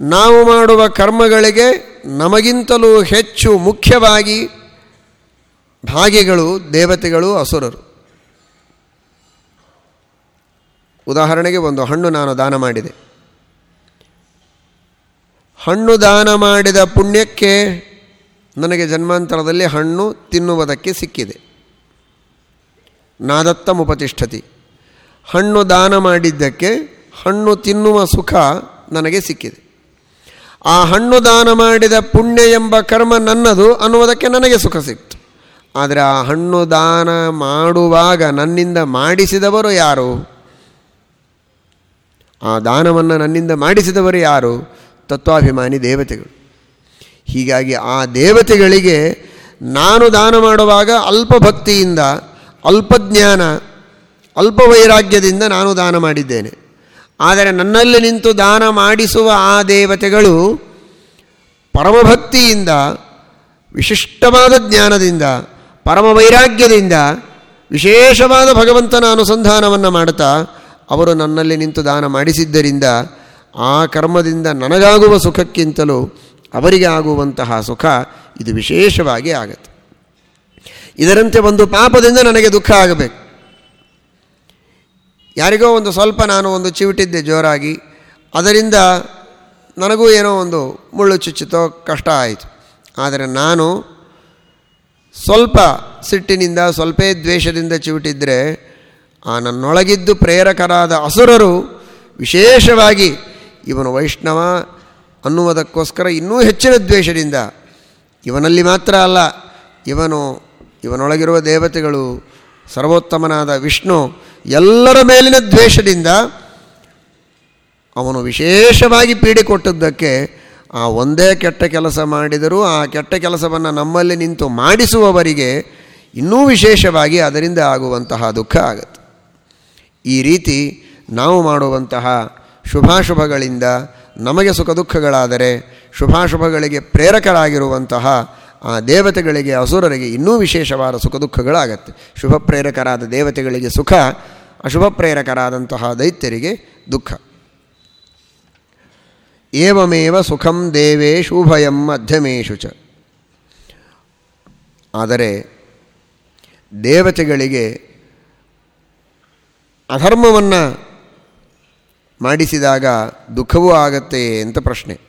ನಾವು ಮಾಡುವ ಕರ್ಮಗಳಿಗೆ ನಮಗಿಂತಲೂ ಹೆಚ್ಚು ಮುಖ್ಯವಾಗಿ ಭಾಗಿಗಳು ದೇವತೆಗಳು, ಅಸುರರು. ಉದಾಹರಣೆಗೆ ಒಂದು ಹಣ್ಣು ನಾನು ದಾನ ಮಾಡಿದೆ. ಹಣ್ಣು ದಾನ ಮಾಡಿದ ಪುಣ್ಯಕ್ಕೆ ನನಗೆ ಜನ್ಮಾಂತರದಲ್ಲಿ ಹಣ್ಣು ತಿನ್ನುವುದಕ್ಕೆ ಸಿಕ್ಕಿದೆ. ನಾದತ್ತ ಮುಪತಿಷ್ಠತಿ ಹಣ್ಣು ದಾನ ಮಾಡಿದ್ದಕ್ಕೆ ಹಣ್ಣು ತಿನ್ನುವ ಸುಖ ನನಗೆ ಸಿಕ್ಕಿದೆ. ಆ ಹಣ್ಣು ದಾನ ಮಾಡಿದ ಪುಣ್ಯ ಎಂಬ ಕರ್ಮ ನನ್ನದು ಅನ್ನುವುದಕ್ಕೆ ನನಗೆ ಸುಖ ಸಿಕ್ತು. ಆದರೆ ಆ ಹಣ್ಣು ದಾನ ಮಾಡುವಾಗ ನನ್ನಿಂದ ಮಾಡಿಸಿದವರು ಯಾರು? ಆ ದಾನವನ್ನು ನನ್ನಿಂದ ಮಾಡಿಸಿದವರು ಯಾರು? ತತ್ವಾಭಿಮಾನಿ ದೇವತೆಗಳು. ಹೀಗಾಗಿ ಆ ದೇವತೆಗಳಿಗೆ ನಾನು ದಾನ ಮಾಡುವಾಗ ಅಲ್ಪ ಭಕ್ತಿಯಿಂದ, ಅಲ್ಪ ಜ್ಞಾನ, ಅಲ್ಪ ವೈರಾಗ್ಯದಿಂದ ನಾನು ದಾನ ಮಾಡಿದ್ದೇನೆ. ಆದರೆ ನನ್ನಲ್ಲಿ ನಿಂತು ದಾನ ಮಾಡಿಸುವ ಆ ದೇವತೆಗಳು ಪರಮಭಕ್ತಿಯಿಂದ, ವಿಶಿಷ್ಟವಾದ ಜ್ಞಾನದಿಂದ ಪರಮ ವೈರಾಗ್ಯದಿಂದ ವಿಶೇಷವಾದ ಭಗವಂತನ ಅನುಸಂಧಾನವನ್ನು ಮಾಡುತ್ತಾ ಅವರು ನನ್ನಲ್ಲಿ ನಿಂತು ದಾನ ಮಾಡಿಸಿದ್ದರಿಂದ ಆ ಕರ್ಮದಿಂದ ನನಗಾಗುವ ಸುಖಕ್ಕಿಂತಲೂ ಅವರಿಗೆ ಆಗುವಂತಹ ಸುಖ ಇದು ವಿಶೇಷವಾಗಿ ಆಗತ್ತೆ. ಇದರಂತೆ ಒಂದು ಪಾಪದಿಂದ ನನಗೆ ದುಃಖ ಆಗಬೇಕು. ಯಾರಿಗೋ ಒಂದು ಸ್ವಲ್ಪ ನಾನು ಒಂದು ಚಿವಿಟಿದ್ದೆ ಜೋರಾಗಿ, ಅದರಿಂದ ನನಗೂ ಏನೋ ಒಂದು ಮುಳ್ಳು ಚುಚ್ಚಿತೋ ಕಷ್ಟ ಆಯಿತು. ಆದರೆ ನಾನು ಸ್ವಲ್ಪ ಸಿಟ್ಟಿನಿಂದ, ಸ್ವಲ್ಪ ದ್ವೇಷದಿಂದ ಚಿವಿಟಿದ್ದರೆ ಆ ನನ್ನೊಳಗಿದ್ದು ಪ್ರೇರಕರಾದ ಅಸುರರು ವಿಶೇಷವಾಗಿ ಇವನು ವೈಷ್ಣವ ಅನ್ನುವುದಕ್ಕೋಸ್ಕರ ಇನ್ನೂ ಹೆಚ್ಚಿನ ದ್ವೇಷದಿಂದ ಇವನಲ್ಲಿ ಮಾತ್ರ ಅಲ್ಲ, ಇವನು, ಇವನೊಳಗಿರುವ ದೇವತೆಗಳು, ಸರ್ವೋತ್ತಮನಾದ ವಿಷ್ಣು ಎಲ್ಲರ ಮೇಲಿನ ದ್ವೇಷದಿಂದ ಅವನು ವಿಶೇಷವಾಗಿ ಪೀಡೆ ಕೊಟ್ಟದ್ದಕ್ಕೆ ಆ ಒಂದೇ ಕೆಟ್ಟ ಕೆಲಸ ಮಾಡಿದರೂ ಆ ಕೆಟ್ಟ ಕೆಲಸವನ್ನು ನಮ್ಮಲ್ಲಿ ನಿಂತು ಮಾಡಿಸುವವರಿಗೆ ಇನ್ನೂ ವಿಶೇಷವಾಗಿ ಅದರಿಂದ ಆಗುವಂತಹ ದುಃಖ ಆಗುತ್ತೆ. ಈ ರೀತಿ ನಾವು ಮಾಡುವಂತಹ ಶುಭಾಶುಭಗಳಿಂದ ನಮಗೆ ಸುಖ ದುಃಖಗಳಾದರೆ ಶುಭಾಶುಭಗಳಿಗೆ ಪ್ರೇರಕರಾಗಿರುವಂತಹ ಆ ದೇವತೆಗಳಿಗೆ, ಅಸುರರಿಗೆ ಇನ್ನೂ ವಿಶೇಷವಾದ ಸುಖ ದುಃಖಗಳಾಗತ್ತೆ. ಶುಭ ಪ್ರೇರಕರಾದ ದೇವತೆಗಳಿಗೆ ಸುಖ, ಅಶುಭ ಪ್ರೇರಕರಾದಂತಹ ದೈತ್ಯರಿಗೆ ದುಃಖ. ಏವಮೇವ ಸುಖಂ ದೇವೇಶು ಭಯಂ ಮಧ್ಯಮೇಶು ಚ. ಆದರೆ ದೇವತೆಗಳಿಗೆ ಅಧರ್ಮವನ್ನು ಮಾಡಿಸಿದಾಗ ದುಃಖವೂ ಆಗತ್ತೆ ಅಂತ ಪ್ರಶ್ನೆ.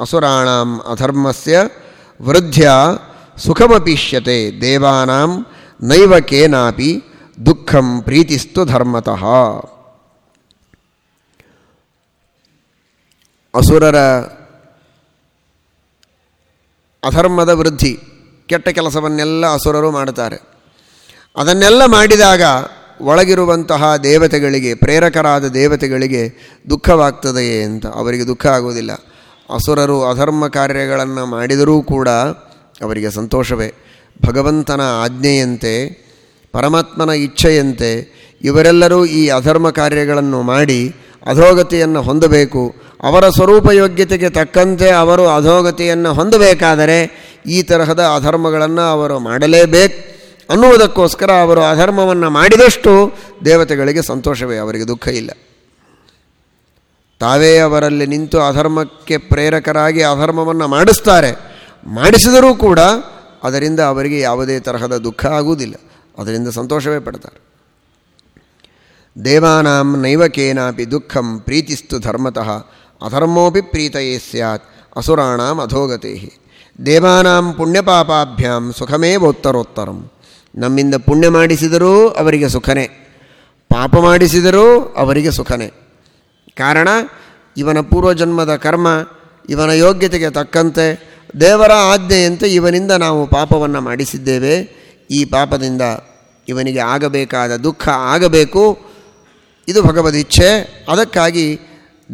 ಅಸುರಾಣಾಂ ಅಧರ್ಮಸ್ಯ ವೃದ್ಧ್ಯ ಸುಖಮಪಿಷ್ಯತೆ ದೇವಾನಾಂ ನೈವ ಕೇನಾಪಿ ದುಃಖಂ ಪ್ರೀತಿಸ್ತು ಧರ್ಮತಃ. ಅಸುರರ ಅಧರ್ಮದ ವೃದ್ಧಿ, ಕೆಟ್ಟ ಕೆಲಸವನ್ನೆಲ್ಲ ಅಸುರರು ಮಾಡುತ್ತಾರೆ. ಅದನ್ನೆಲ್ಲ ಮಾಡಿದಾಗ ಒಳಗಿರುವಂತಹ ದೇವತೆಗಳಿಗೆ, ಪ್ರೇರಕರಾದ ದೇವತೆಗಳಿಗೆ ದುಃಖವಾಗ್ತದೆಯೇ ಅಂತ. ಅವರಿಗೆ ದುಃಖ ಆಗುವುದಿಲ್ಲ. ಅಸುರರು ಅಧರ್ಮ ಕಾರ್ಯಗಳನ್ನು ಮಾಡಿದರೂ ಕೂಡ ಅವರಿಗೆ ಸಂತೋಷವೇ. ಭಗವಂತನ ಆಜ್ಞೆಯಂತೆ, ಪರಮಾತ್ಮನ ಇಚ್ಛೆಯಂತೆ ಇವರೆಲ್ಲರೂ ಈ ಅಧರ್ಮ ಕಾರ್ಯಗಳನ್ನು ಮಾಡಿ ಅಧೋಗತಿಯನ್ನು ಹೊಂದಬೇಕು. ಅವರ ಸ್ವರೂಪ ಯೋಗ್ಯತೆಗೆ ತಕ್ಕಂತೆ ಅವರು ಅಧೋಗತಿಯನ್ನು ಹೊಂದಬೇಕಾದರೆ ಈ ತರಹದ ಅಧರ್ಮಗಳನ್ನು ಅವರು ಮಾಡಲೇಬೇಕು. ಅನ್ನುವುದಕ್ಕೋಸ್ಕರ ಅವರು ಅಧರ್ಮವನ್ನು ಮಾಡಿದಷ್ಟು ದೇವತೆಗಳಿಗೆ ಸಂತೋಷವೇ, ಅವರಿಗೆ ದುಃಖ ಇಲ್ಲ. ತಾವೇ ಅವರಲ್ಲಿ ನಿಂತು ಅಧರ್ಮಕ್ಕೆ ಪ್ರೇರಕರಾಗಿ ಅಧರ್ಮವನ್ನು ಮಾಡಿಸ್ತಾರೆ. ಮಾಡಿಸಿದರೂ ಕೂಡ ಅದರಿಂದ ಅವರಿಗೆ ಯಾವುದೇ ತರಹದ ದುಃಖ ಆಗುವುದಿಲ್ಲ. ಅದರಿಂದ ಸಂತೋಷವೇ ಪಡ್ತಾರೆ. ದೇವಾನಾಂ ನೈವಕೇನಾಪಿ ದುಃಖಂ ಪ್ರೀತಿಸ್ತು ಧರ್ಮತಃ, ಅಧರ್ಮೋಪಿ ಪ್ರೀತಯೇ ಸ್ಯಾತ್, ಅಸುರಾಣಾಂ ಅಧೋಗತೆ ದೇವಾನಾಂ ಪುಣ್ಯಪಾಪಾಭ್ಯಾಂ ಸುಖಮೇವೋತ್ತರೋತ್ತರಂ. ನಮ್ಮಿಂದ ಪುಣ್ಯ ಮಾಡಿಸಿದರೂ ಅವರಿಗೆ ಸುಖನೇ. ಪಾಪ ಮಾಡಿಸಿದರೂ ಅವರಿಗೆ ಸುಖನೇ. ಕಾರಣ, ಇವನ ಪೂರ್ವಜನ್ಮದ ಕರ್ಮ, ಇವನ ಯೋಗ್ಯತೆಗೆ ತಕ್ಕಂತೆ ದೇವರ ಆಜ್ಞೆಯಂತೆ ಇವನಿಂದ ನಾವು ಪಾಪವನ್ನು ಮಾಡಿಸಿದ್ದೇವೆ. ಈ ಪಾಪದಿಂದ ಇವನಿಗೆ ಆಗಬೇಕಾದ ದುಃಖ ಆಗಬೇಕು. ಇದು ಭಗವದಿಚ್ಛೆ ಅದಕ್ಕಾಗಿ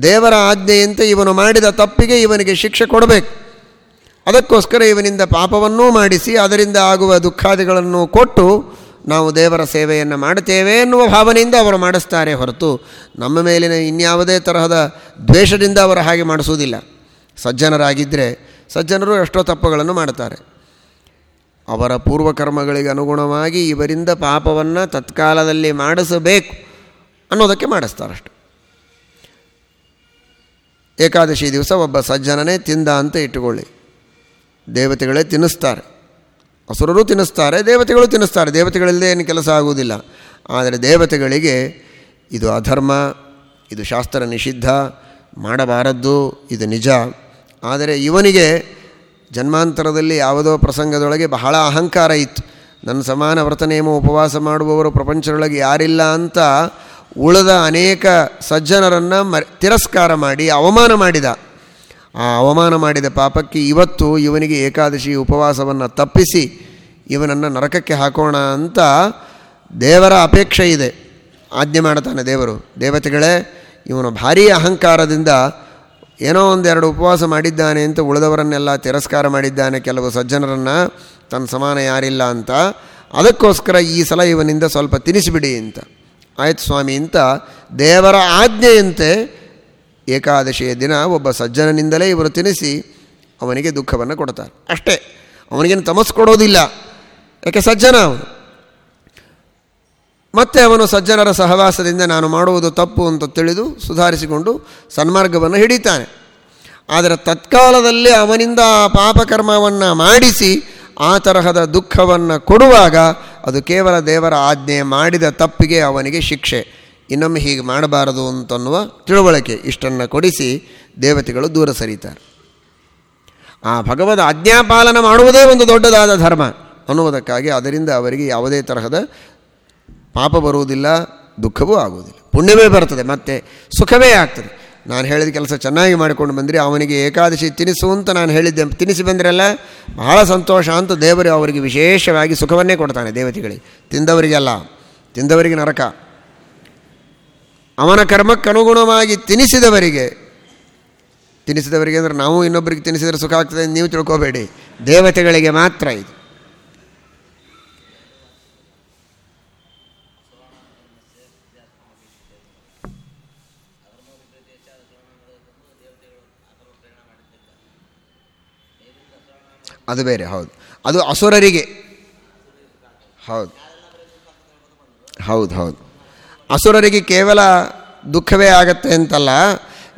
ದೇವರ ಆಜ್ಞೆಯಂತೆ ಇವನು ಮಾಡಿದ ತಪ್ಪಿಗೆ ಇವನಿಗೆ ಶಿಕ್ಷೆ ಕೊಡಬೇಕು. ಅದಕ್ಕೋಸ್ಕರ ಇವನಿಂದ ಪಾಪವನ್ನೂ ಮಾಡಿಸಿ, ಅದರಿಂದ ಆಗುವ ದುಃಖಾದಿಗಳನ್ನು ಕೊಟ್ಟು ನಾವು ದೇವರ ಸೇವೆಯನ್ನು ಮಾಡುತ್ತೇವೆ ಎನ್ನುವ ಭಾವನೆಯಿಂದ ಅವರು ಮಾಡಿಸ್ತಾರೆ ಹೊರತು ನಮ್ಮ ಮೇಲಿನ ಇನ್ಯಾವುದೇ ತರಹದ ದ್ವೇಷದಿಂದ ಅವರು ಹಾಗೆ ಮಾಡಿಸುವುದಿಲ್ಲ. ಸಜ್ಜನರಾಗಿದ್ದರೆ ಸಜ್ಜನರು ಎಷ್ಟೋ ತಪ್ಪುಗಳನ್ನು ಮಾಡ್ತಾರೆ ಅವರ ಪೂರ್ವಕರ್ಮಗಳಿಗೆ ಅನುಗುಣವಾಗಿ ಇವರಿಂದ ಪಾಪವನ್ನು ತತ್ಕಾಲದಲ್ಲಿ ಮಾಡಿಸಬೇಕು ಅನ್ನೋದಕ್ಕೆ ಮಾಡಿಸ್ತಾರಷ್ಟು. ಏಕಾದಶಿ ದಿವಸ ಒಬ್ಬ ಸಜ್ಜನನೇ ತಿಂದ ಅಂತ ಇಟ್ಟುಕೊಳ್ಳಿ. ದೇವತೆಗಳೇ ತಿನ್ನಿಸ್ತಾರೆ. ಅಸುರರು ತಿನ್ನಿಸ್ತಾರೆ, ದೇವತೆಗಳು ತಿನ್ನಿಸ್ತಾರೆ. ದೇವತೆಗಳಿಲ್ಲದೆ ಏನು ಕೆಲಸ ಆಗುವುದಿಲ್ಲ. ಆದರೆ ದೇವತೆಗಳಿಗೆ ಇದು ಅಧರ್ಮ, ಇದು ಶಾಸ್ತ್ರ ನಿಷಿದ್ಧ, ಮಾಡಬಾರದ್ದು, ಇದು ನಿಜ. ಆದರೆ ಇವನಿಗೆ ಜನ್ಮಾಂತರದಲ್ಲಿ ಯಾವುದೋ ಪ್ರಸಂಗದೊಳಗೆ ಬಹಳ ಅಹಂಕಾರ ಇತ್ತು. ನನ್ನ ಸಮಾನ ವ್ರತನೇಮ ಉಪವಾಸ ಮಾಡುವವರು ಪ್ರಪಂಚದೊಳಗೆ ಯಾರಿಲ್ಲ ಅಂತ ಉಳಿದ ಅನೇಕ ಸಜ್ಜನರನ್ನು ಮ ತಿರಸ್ಕಾರ ಮಾಡಿ ಅವಮಾನ ಮಾಡಿದ. ಆ ಅವಮಾನ ಮಾಡಿದ ಪಾಪಕ್ಕೆ ಇವತ್ತು ಇವನಿಗೆ ಏಕಾದಶಿ ಉಪವಾಸವನ್ನು ತಪ್ಪಿಸಿ ಇವನನ್ನು ನರಕಕ್ಕೆ ಹಾಕೋಣ ಅಂತ ದೇವರ ಅಪೇಕ್ಷೆ ಇದೆ. ಆಜ್ಞೆ ಮಾಡ್ತಾನೆ ದೇವರು. ದೇವತೆಗಳೇ, ಇವನು ಭಾರೀ ಅಹಂಕಾರದಿಂದ ಏನೋ ಒಂದೆರಡು ಉಪವಾಸ ಮಾಡಿದ್ದಾನೆ ಅಂತ ಉಳಿದವರನ್ನೆಲ್ಲ ತಿರಸ್ಕಾರ ಮಾಡಿದ್ದಾನೆ. ಕೆಲವು ಸಜ್ಜನರನ್ನು ತನ್ನ ಸಮಾನ ಯಾರಿಲ್ಲ ಅಂತ. ಅದಕ್ಕೋಸ್ಕರ ಈ ಸಲ ಇವನಿಂದ ಸ್ವಲ್ಪ ತಿನಿಸಿಬಿಡಿ ಅಂತ. ಆಯ್ತು ಸ್ವಾಮಿ ಅಂತ ದೇವರ ಆಜ್ಞೆಯಂತೆ ಏಕಾದಶಿಯ ದಿನ ಒಬ್ಬ ಸಜ್ಜನನಿಂದಲೇ ಇವರು ತಿನಿಸಿ ಅವನಿಗೆ ದುಃಖವನ್ನು ಕೊಡ್ತಾರೆ. ಅಷ್ಟೇ, ಅವನಿಗೇನು ತಮಸ್ಸು ಕೊಡೋದಿಲ್ಲ. ಯಾಕೆ ಸಜ್ಜನ? ಅವನು ಮತ್ತೆ ಅವನು ಸಜ್ಜನರ ಸಹವಾಸದಿಂದ ನಾನು ಮಾಡುವುದು ತಪ್ಪು ಅಂತ ತಿಳಿದು ಸುಧಾರಿಸಿಕೊಂಡು ಸನ್ಮಾರ್ಗವನ್ನು ಹಿಡಿತಾನೆ. ಆದರೆ ತತ್ಕಾಲದಲ್ಲಿ ಅವನಿಂದ ಆ ಪಾಪಕರ್ಮವನ್ನು ಮಾಡಿಸಿ ಆ ತರಹದ ದುಃಖವನ್ನು ಕೊಡುವಾಗ ಅದು ಕೇವಲ ದೇವರ ಆಜ್ಞೆ ಮಾಡಿದ ತಪ್ಪಿಗೆ ಅವನಿಗೆ ಶಿಕ್ಷೆ. ಇನ್ನೊಮ್ಮೆ ಹೀಗೆ ಮಾಡಬಾರದು ಅಂತನ್ನುವ ತಿಳುವಳಿಕೆ ಇಷ್ಟನ್ನು ಕೊಡಿಸಿ ದೇವತೆಗಳು ದೂರ ಸರಿತಾರೆ. ಆ ಭಗವದ ಆಜ್ಞಾಪಾಲನ ಮಾಡುವುದೇ ಒಂದು ದೊಡ್ಡದಾದ ಧರ್ಮ ಅನ್ನುವುದಕ್ಕಾಗಿ ಅದರಿಂದ ಅವರಿಗೆ ಯಾವುದೇ ತರಹದ ಪಾಪ ಬರುವುದಿಲ್ಲ, ದುಃಖವೂ ಆಗುವುದಿಲ್ಲ. ಪುಣ್ಯವೇ ಬರ್ತದೆ, ಮತ್ತೆ ಸುಖವೇ ಆಗ್ತದೆ. ನಾನು ಹೇಳಿದ ಕೆಲಸ ಚೆನ್ನಾಗಿ ಮಾಡಿಕೊಂಡು ಬಂದರೆ ಅವನಿಗೆ ಏಕಾದಶಿ ತಿನಿಸು ಅಂತ ನಾನು ಹೇಳಿದ್ದೆ. ತಿನಿಸಿ ಬಂದಿರಲ್ಲ ಬಹಳ ಸಂತೋಷ ಅಂತ ದೇವರು ಅವರಿಗೆ ವಿಶೇಷವಾಗಿ ಸುಖವನ್ನೇ ಕೊಡ್ತಾನೆ ದೇವತೆಗಳಿಗೆ. ತಿಂದವರಿಗೆಲ್ಲ, ತಿಂದವರಿಗೆ ನರಕ. ಅವನ ಕರ್ಮಕ್ಕನುಗುಣವಾಗಿ ತಿನಿಸಿದವರಿಗೆ ತಿನಿಸಿದವರಿಗೆ ಅಂದರೆ ನಾವು ಇನ್ನೊಬ್ಬರಿಗೆ ತಿನಿಸಿದರೆ ಸುಖ ಆಗ್ತದೆ ನೀವು ತಿಳ್ಕೋಬೇಡಿ. ದೇವತೆಗಳಿಗೆ ಮಾತ್ರ ಇದು. ಅದು ಬೇರೆ, ಹೌದು. ಅದು ಅಸುರರಿಗೆ. ಹೌದು. ಹೌದು ಹೌದು. ಅಸುರರಿಗೆ ಕೇವಲ ದುಃಖವೇ ಆಗತ್ತೆ ಅಂತಲ್ಲ,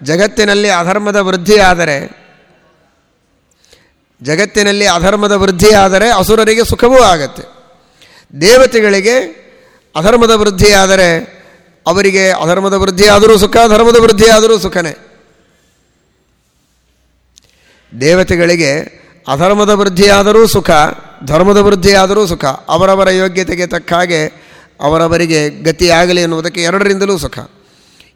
ಜಗತ್ತಿನಲ್ಲಿ ಅಧರ್ಮದ ವೃದ್ಧಿಯಾದರೆ, ಜಗತ್ತಿನಲ್ಲಿ ಅಧರ್ಮದ ವೃದ್ಧಿ ಆದರೆ ಅಸುರರಿಗೆ ಸುಖವೂ ಆಗತ್ತೆ. ದೇವತೆಗಳಿಗೆ ಅಧರ್ಮದ ವೃದ್ಧಿಯಾದರೆ ಅವರಿಗೆ ಅಧರ್ಮದ ವೃದ್ಧಿಯಾದರೂ ಸುಖ ಧರ್ಮದ ವೃದ್ಧಿಯಾದರೂ ಸುಖನೇ. ದೇವತೆಗಳಿಗೆ ಅಧರ್ಮದ ವೃದ್ಧಿಯಾದರೂ ಸುಖ, ಧರ್ಮದ ವೃದ್ಧಿಯಾದರೂ ಸುಖ, ಅವರವರ ಯೋಗ್ಯತೆಗೆ ತಕ್ಕ ಹಾಗೆ ಅವರವರಿಗೆ ಗತಿಯಾಗಲಿ ಎನ್ನುವುದಕ್ಕೆ ಎರಡರಿಂದಲೂ ಸುಖ.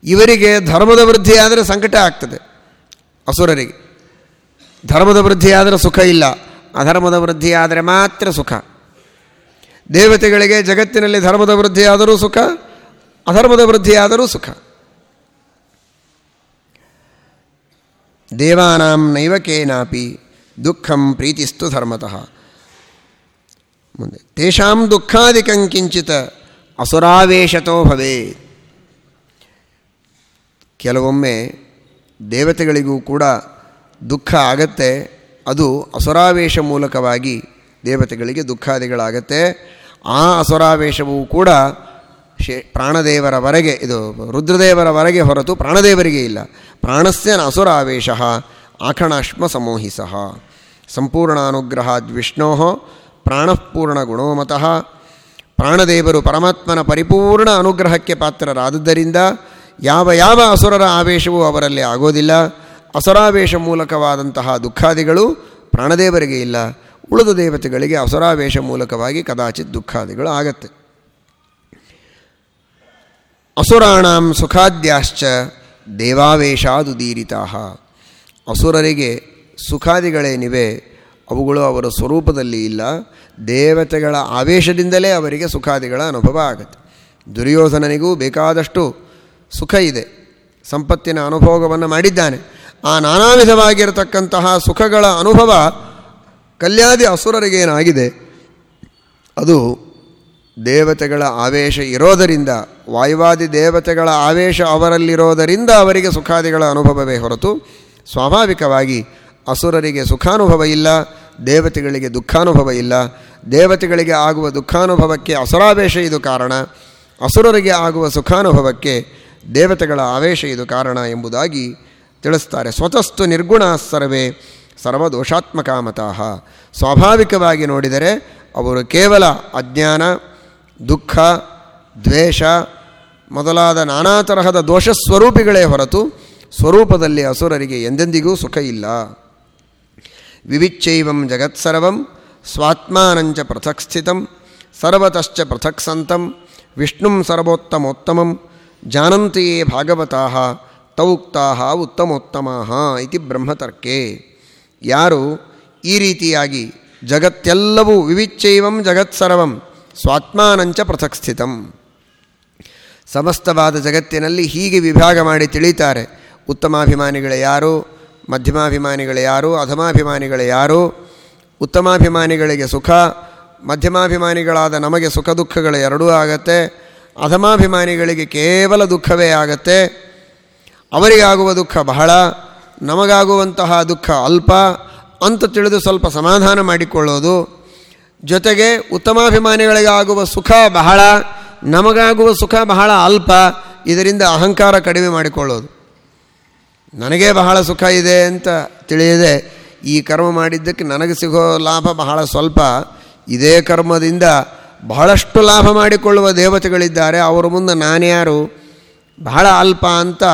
ಇವರಿಗೆ ಧರ್ಮದ ವೃದ್ಧಿಯಾದರೆ ಸಂಕಟ ಆಗ್ತದೆ. ಅಸುರರಿಗೆ. ಧರ್ಮದ ವೃದ್ಧಿಯಾದರೆ ಸುಖ ಇಲ್ಲ. ಅಧರ್ಮದ ವೃದ್ಧಿಯಾದರೆ ಮಾತ್ರ ಸುಖ. ದೇವತೆಗಳಿಗೆ ಜಗತ್ತಿನಲ್ಲಿ ಧರ್ಮದ ವೃದ್ಧಿಯಾದರೂ ಸುಖ, ಅಧರ್ಮದ ವೃದ್ಧಿಯಾದರೂ ಸುಖ. ದೇವಾನಾಂ ನೈವ ಕೇನಾಪಿ ದುಃಖಂ ಪ್ರೀತಿಸ್ತು ಧರ್ಮತಃ. ಮುಂದೆ, ತೇಷಾಂ ದುಃಖಾದಿಕಂ ಕಿಂಚಿತ್ ಅಸುರಾವೇಶತೋ ಭವೇ ಕೆಲವೊಮ್ಮೆ ದೇವತೆಗಳಿಗೂ ಕೂಡ ದುಃಖ ಆಗತ್ತೆ, ಅದು ಅಸುರಾವೇಶ ಮೂಲಕವಾಗಿ ದೇವತೆಗಳಿಗೆ ದುಃಖಾದಿಗಳಾಗತ್ತೆ. ಆ ಅಸುರಾವೇಶವೂ ಕೂಡ ಶೇ ಪ್ರಾಣದೇವರವರೆಗೆ ಇದು ರುದ್ರದೇವರವರೆಗೆ ಹೊರತು ಪ್ರಾಣದೇವರಿಗೆ ಇಲ್ಲ. ಪ್ರಾಣಸ್ಯ ಅಸುರಾವೇಶ ಆಖಣಾಶ್ಮ ಸಮೋಹಿಸಃ. ಸಂಪೂರ್ಣಾನುಗ್ರಹಾದ್ ವಿಷ್ಣೋ ಪ್ರಾಣಃಪೂರ್ಣ ಗುಣೋಮತಃ ಪ್ರಾಣದೇವರು ಪರಮಾತ್ಮನ ಪರಿಪೂರ್ಣ ಅನುಗ್ರಹಕ್ಕೆ ಪಾತ್ರರಾದದ್ದರಿಂದ ಯಾವ ಯಾವ ಅಸುರರ ಆವೇಶವೂ ಅವರಲ್ಲಿ ಆಗೋದಿಲ್ಲ. ಅಸುರಾವೇಶ ಮೂಲಕವಾದಂತಹ ದುಃಖಾದಿಗಳು ಪ್ರಾಣದೇವರಿಗೆ ಇಲ್ಲ. ಉಳಿದ ದೇವತೆಗಳಿಗೆ ಅಸುರಾವೇಶ ಮೂಲಕವಾಗಿ ಕದಾಚಿತ್ ದುಃಖಾದಿಗಳು ಆಗತ್ತೆ. ಅಸುರಾಣಾಂ ಸುಖಾದ್ಯಾಶ್ಚ ದೇವಾವೇಶಾದುದೀರಿತಾ ಅಸುರರಿಗೆ ಸುಖಾದಿಗಳೇನಿವೆ ಅವುಗಳು ಅವರ ಸ್ವರೂಪದಲ್ಲಿ ಇಲ್ಲ. ದೇವತೆಗಳ ಆವೇಶದಿಂದಲೇ ಅವರಿಗೆ ಸುಖಾದಿಗಳ ಅನುಭವ ಆಗುತ್ತೆ. ದುರ್ಯೋಧನನಿಗೂ ಬೇಕಾದಷ್ಟು ಸುಖ ಇದೆ. ಸಂಪತ್ತಿನ ಅನುಭೋಗವನ್ನು ಮಾಡಿದ್ದಾನೆ. ಆ ನಾನಾ ವಿಧವಾಗಿರತಕ್ಕಂತಹ ಸುಖಗಳ ಅನುಭವ ಕಲ್ಯಾದಿ ಅಸುರರಿಗೇನಾಗಿದೆ ಅದು ದೇವತೆಗಳ ಆವೇಶ ಇರೋದರಿಂದ, ವಾಯುವಾದಿ ದೇವತೆಗಳ ಆವೇಶ ಅವರಲ್ಲಿರೋದರಿಂದ ಅವರಿಗೆ ಸುಖಾದಿಗಳ ಅನುಭವವೇ ಹೊರತು ಸ್ವಾಭಾವಿಕವಾಗಿ ಅಸುರರಿಗೆ ಸುಖಾನುಭವ ಇಲ್ಲ, ದೇವತೆಗಳಿಗೆ ದುಃಖಾನುಭವ ಇಲ್ಲ ದೇವತೆಗಳಿಗೆ ಆಗುವ ದುಃಖಾನುಭವಕ್ಕೆ ಅಸುರಾವೇಶ ಇದು ಕಾರಣ. ಅಸುರರಿಗೆ ಆಗುವ ಸುಖಾನುಭವಕ್ಕೆ ದೇವತೆಗಳ ಆವೇಶ ಇದು ಕಾರಣ ಎಂಬುದಾಗಿ ತಿಳಿಸ್ತಾರೆ. ಸ್ವತಸ್ತು ನಿರ್ಗುಣ ಸರ್ವೇ ಸರ್ವದೋಷಾತ್ಮಕಾಮತಃ. ಸ್ವಾಭಾವಿಕವಾಗಿ ನೋಡಿದರೆ ಅವರು ಕೇವಲ ಅಜ್ಞಾನ, ದುಃಖ, ದ್ವೇಷ ಮೊದಲಾದ ನಾನಾ ತರಹದ ದೋಷಸ್ವರೂಪಿಗಳೇ ಹೊರತು ಸ್ವರೂಪದಲ್ಲಿ ಅಸುರರಿಗೆ ಎಂದೆಂದಿಗೂ ಸುಖ ಇಲ್ಲ. ವಿವಿಚ್ಚೈವಂ ಜಗತ್ಸರ್ವಂ ಸ್ವಾತ್ಮಾನಂಚ ಪೃಥಕ್ ಸ್ಥಿತಂ ಸರ್ವತಶ್ಚ ಪೃಥಕ್ ಸಂತಂ ವಿಷ್ಣುಂ ಸರ್ವೋತ್ತಮೋತ್ತಮಂ ಜಾನಂತೆಯೇ ಭಾಗವತಾ ತೌಕ್ತಾ ಉತ್ತಮೋತ್ತಮ ಇತಿ ಬ್ರಹ್ಮತರ್ಕೆ ಯಾರು ಈ ರೀತಿಯಾಗಿ ಜಗತ್ತೆಲ್ಲವೂ ವಿವಿಚ್ಚೈವಂ ಜಗತ್ಸರ್ವಂ ಸ್ವಾತ್ಮಾನಂಚ ಪೃಥಕ್ ಸ್ಥಿತಂ ಸಮಸ್ತವಾದ ಜಗತ್ತಿನಲ್ಲಿ ಹೀಗೆ ವಿಭಾಗ ಮಾಡಿ ತಿಳಿತಾರೆ. ಉತ್ತಮಾಭಿಮಾನಿಗಳ ಯಾರು? ಮಧ್ಯಮಾಭಿಮಾನಿಗಳ ಯಾರು? ಅಧಮಾಭಿಮಾನಿಗಳ ಯಾರು? ಉತ್ತಮಾಭಿಮಾನಿಗಳಿಗೆ ಸುಖ, ಮಧ್ಯಮಾಭಿಮಾನಿಗಳಾದ ನಮಗೆ ಸುಖ ದುಃಖಗಳು ಎರಡೂ ಆಗತ್ತೆ. ಅಧಮಾಭಿಮಾನಿಗಳಿಗೆ ಕೇವಲ ದುಃಖವೇ ಆಗತ್ತೆ. ಅವರಿಗಾಗುವ ದುಃಖ ಬಹಳ, ನಮಗಾಗುವಂತಹ ದುಃಖ ಅಲ್ಪ. ಅಂತ ತಿಳಿದು ಸ್ವಲ್ಪ ಸಮಾಧಾನ ಮಾಡಿಕೊಳ್ಳೋದು. ಜೊತೆಗೆ ಉತ್ತಮಾಭಿಮಾನಿಗಳಿಗಾಗುವ ಸುಖ ಬಹಳ, ನಮಗಾಗುವ ಸುಖ ಬಹಳ ಅಲ್ಪ. ಇದರಿಂದ ಅಹಂಕಾರ ಕಡಿಮೆ ಮಾಡಿಕೊಳ್ಳೋದು. ನನಗೇ ಬಹಳ ಸುಖ ಇದೆ ಅಂತ ತಿಳಿಯದೆ ಈ ಕರ್ಮ ಮಾಡಿದ್ದಕ್ಕೆ ನನಗೆ ಸಿಗೋ ಲಾಭ ಬಹಳ ಸ್ವಲ್ಪ. ಇದೇ ಕರ್ಮದಿಂದ ಬಹಳಷ್ಟು ಲಾಭ ಮಾಡಿಕೊಳ್ಳುವ ದೇವತೆಗಳಿದ್ದಾರೆ. ಅವರ ಮುಂದೆ ನಾನ್ಯಾರು ಬಹಳ ಅಲ್ಪ ಅಂತ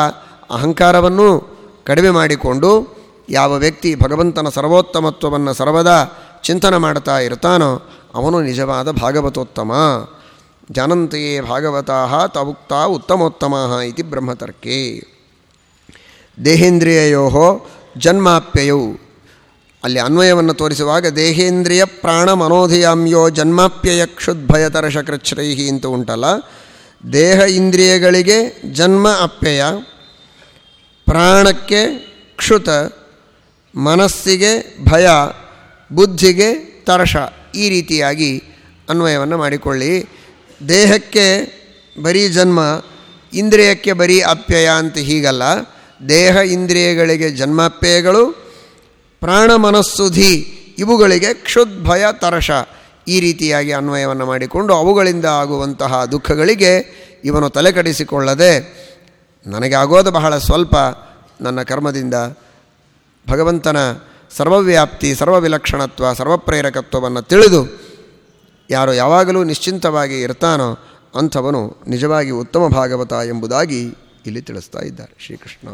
ಅಹಂಕಾರವನ್ನು ಕಡಿಮೆ ಮಾಡಿಕೊಂಡು ಯಾವ ವ್ಯಕ್ತಿ ಭಗವಂತನ ಸರ್ವೋತ್ತಮತ್ವವನ್ನು ಸರ್ವದಾ ಚಿಂತನೆ ಮಾಡ್ತಾ ಇರ್ತಾನೋ, ಅವನು ನಿಜವಾದ ಭಾಗವತೋತ್ತಮ. ಜಾನಂತೆಯೇ ಭಾಗವತಾ ತವುಕ್ತ ಉತ್ತಮೋತ್ತಮ ಇತಿ ಬ್ರಹ್ಮತರ್ಕೆ. ದೇಹೇಂದ್ರಿಯೋ ಜನ್ಮಾಪ್ಯಯೌ. ಅಲ್ಲಿ ಅನ್ವಯವನ್ನು ತೋರಿಸುವಾಗ ದೇಹೇಂದ್ರಿಯ ಪ್ರಾಣ ಮನೋಧಿಯಾಮ್ಯೋ ಜನ್ಮಾಪ್ಯಯ ಕ್ಷುದ್ಭಯತರಶ ಕೃಚ್ಛ್ರೈಹಿ ಅಂತ ಉಂಟಲ್ಲ? ದೇಹ ಇಂದ್ರಿಯಗಳಿಗೆ ಜನ್ಮ ಅಪ್ಯಯ, ಪ್ರಾಣಕ್ಕೆ ಕ್ಷುತ, ಮನಸ್ಸಿಗೆ ಭಯ, ಬುದ್ಧಿಗೆ ತರ್ಷ ಈ ರೀತಿಯಾಗಿ ಅನ್ವಯವನ್ನು ಮಾಡಿಕೊಳ್ಳಿ. ದೇಹಕ್ಕೆ ಬರೀ ಜನ್ಮ, ಇಂದ್ರಿಯಕ್ಕೆ ಬರೀ ಅಪ್ಯಯ ಅಂತ ಹೀಗಲ್ಲ. ದೇಹ ಇಂದ್ರಿಯಗಳಿಗೆ ಜನ್ಮಾಪ್ಯಯಗಳು ಪ್ರಾಣ ಮನಸ್ಸುಧಿ ಇವುಗಳಿಗೆ ಕ್ಷುದ್ಭಯ ತರಶ ಈ ರೀತಿಯಾಗಿ ಅನ್ವಯವನ್ನು ಮಾಡಿಕೊಂಡು ಅವುಗಳಿಂದ ಆಗುವಂತಹ ದುಃಖಗಳಿಗೆ ಇವನು ತಲೆಕಡಿಸಿಕೊಳ್ಳದೆ, ನನಗೆ ಆಗೋದು ಬಹಳ ಸ್ವಲ್ಪ, ನನ್ನ ಕರ್ಮದಿಂದ ಭಗವಂತನ ಸರ್ವವ್ಯಾಪ್ತಿ, ಸರ್ವವಿಲಕ್ಷಣತ್ವ, ಸರ್ವಪ್ರೇರಕತ್ವವನ್ನು ತಿಳಿದು ಯಾರು ಯಾವಾಗಲೂ ನಿಶ್ಚಿಂತವಾಗಿ ಇರ್ತಾನೋ ಅಂಥವನು ನಿಜವಾಗಿ ಉತ್ತಮ ಭಾಗವತ ಎಂಬುದಾಗಿ ಇಲ್ಲಿ ತಿಳಿಸ್ತಾ ಇದ್ದಾರೆ ಶ್ರೀಕೃಷ್ಣ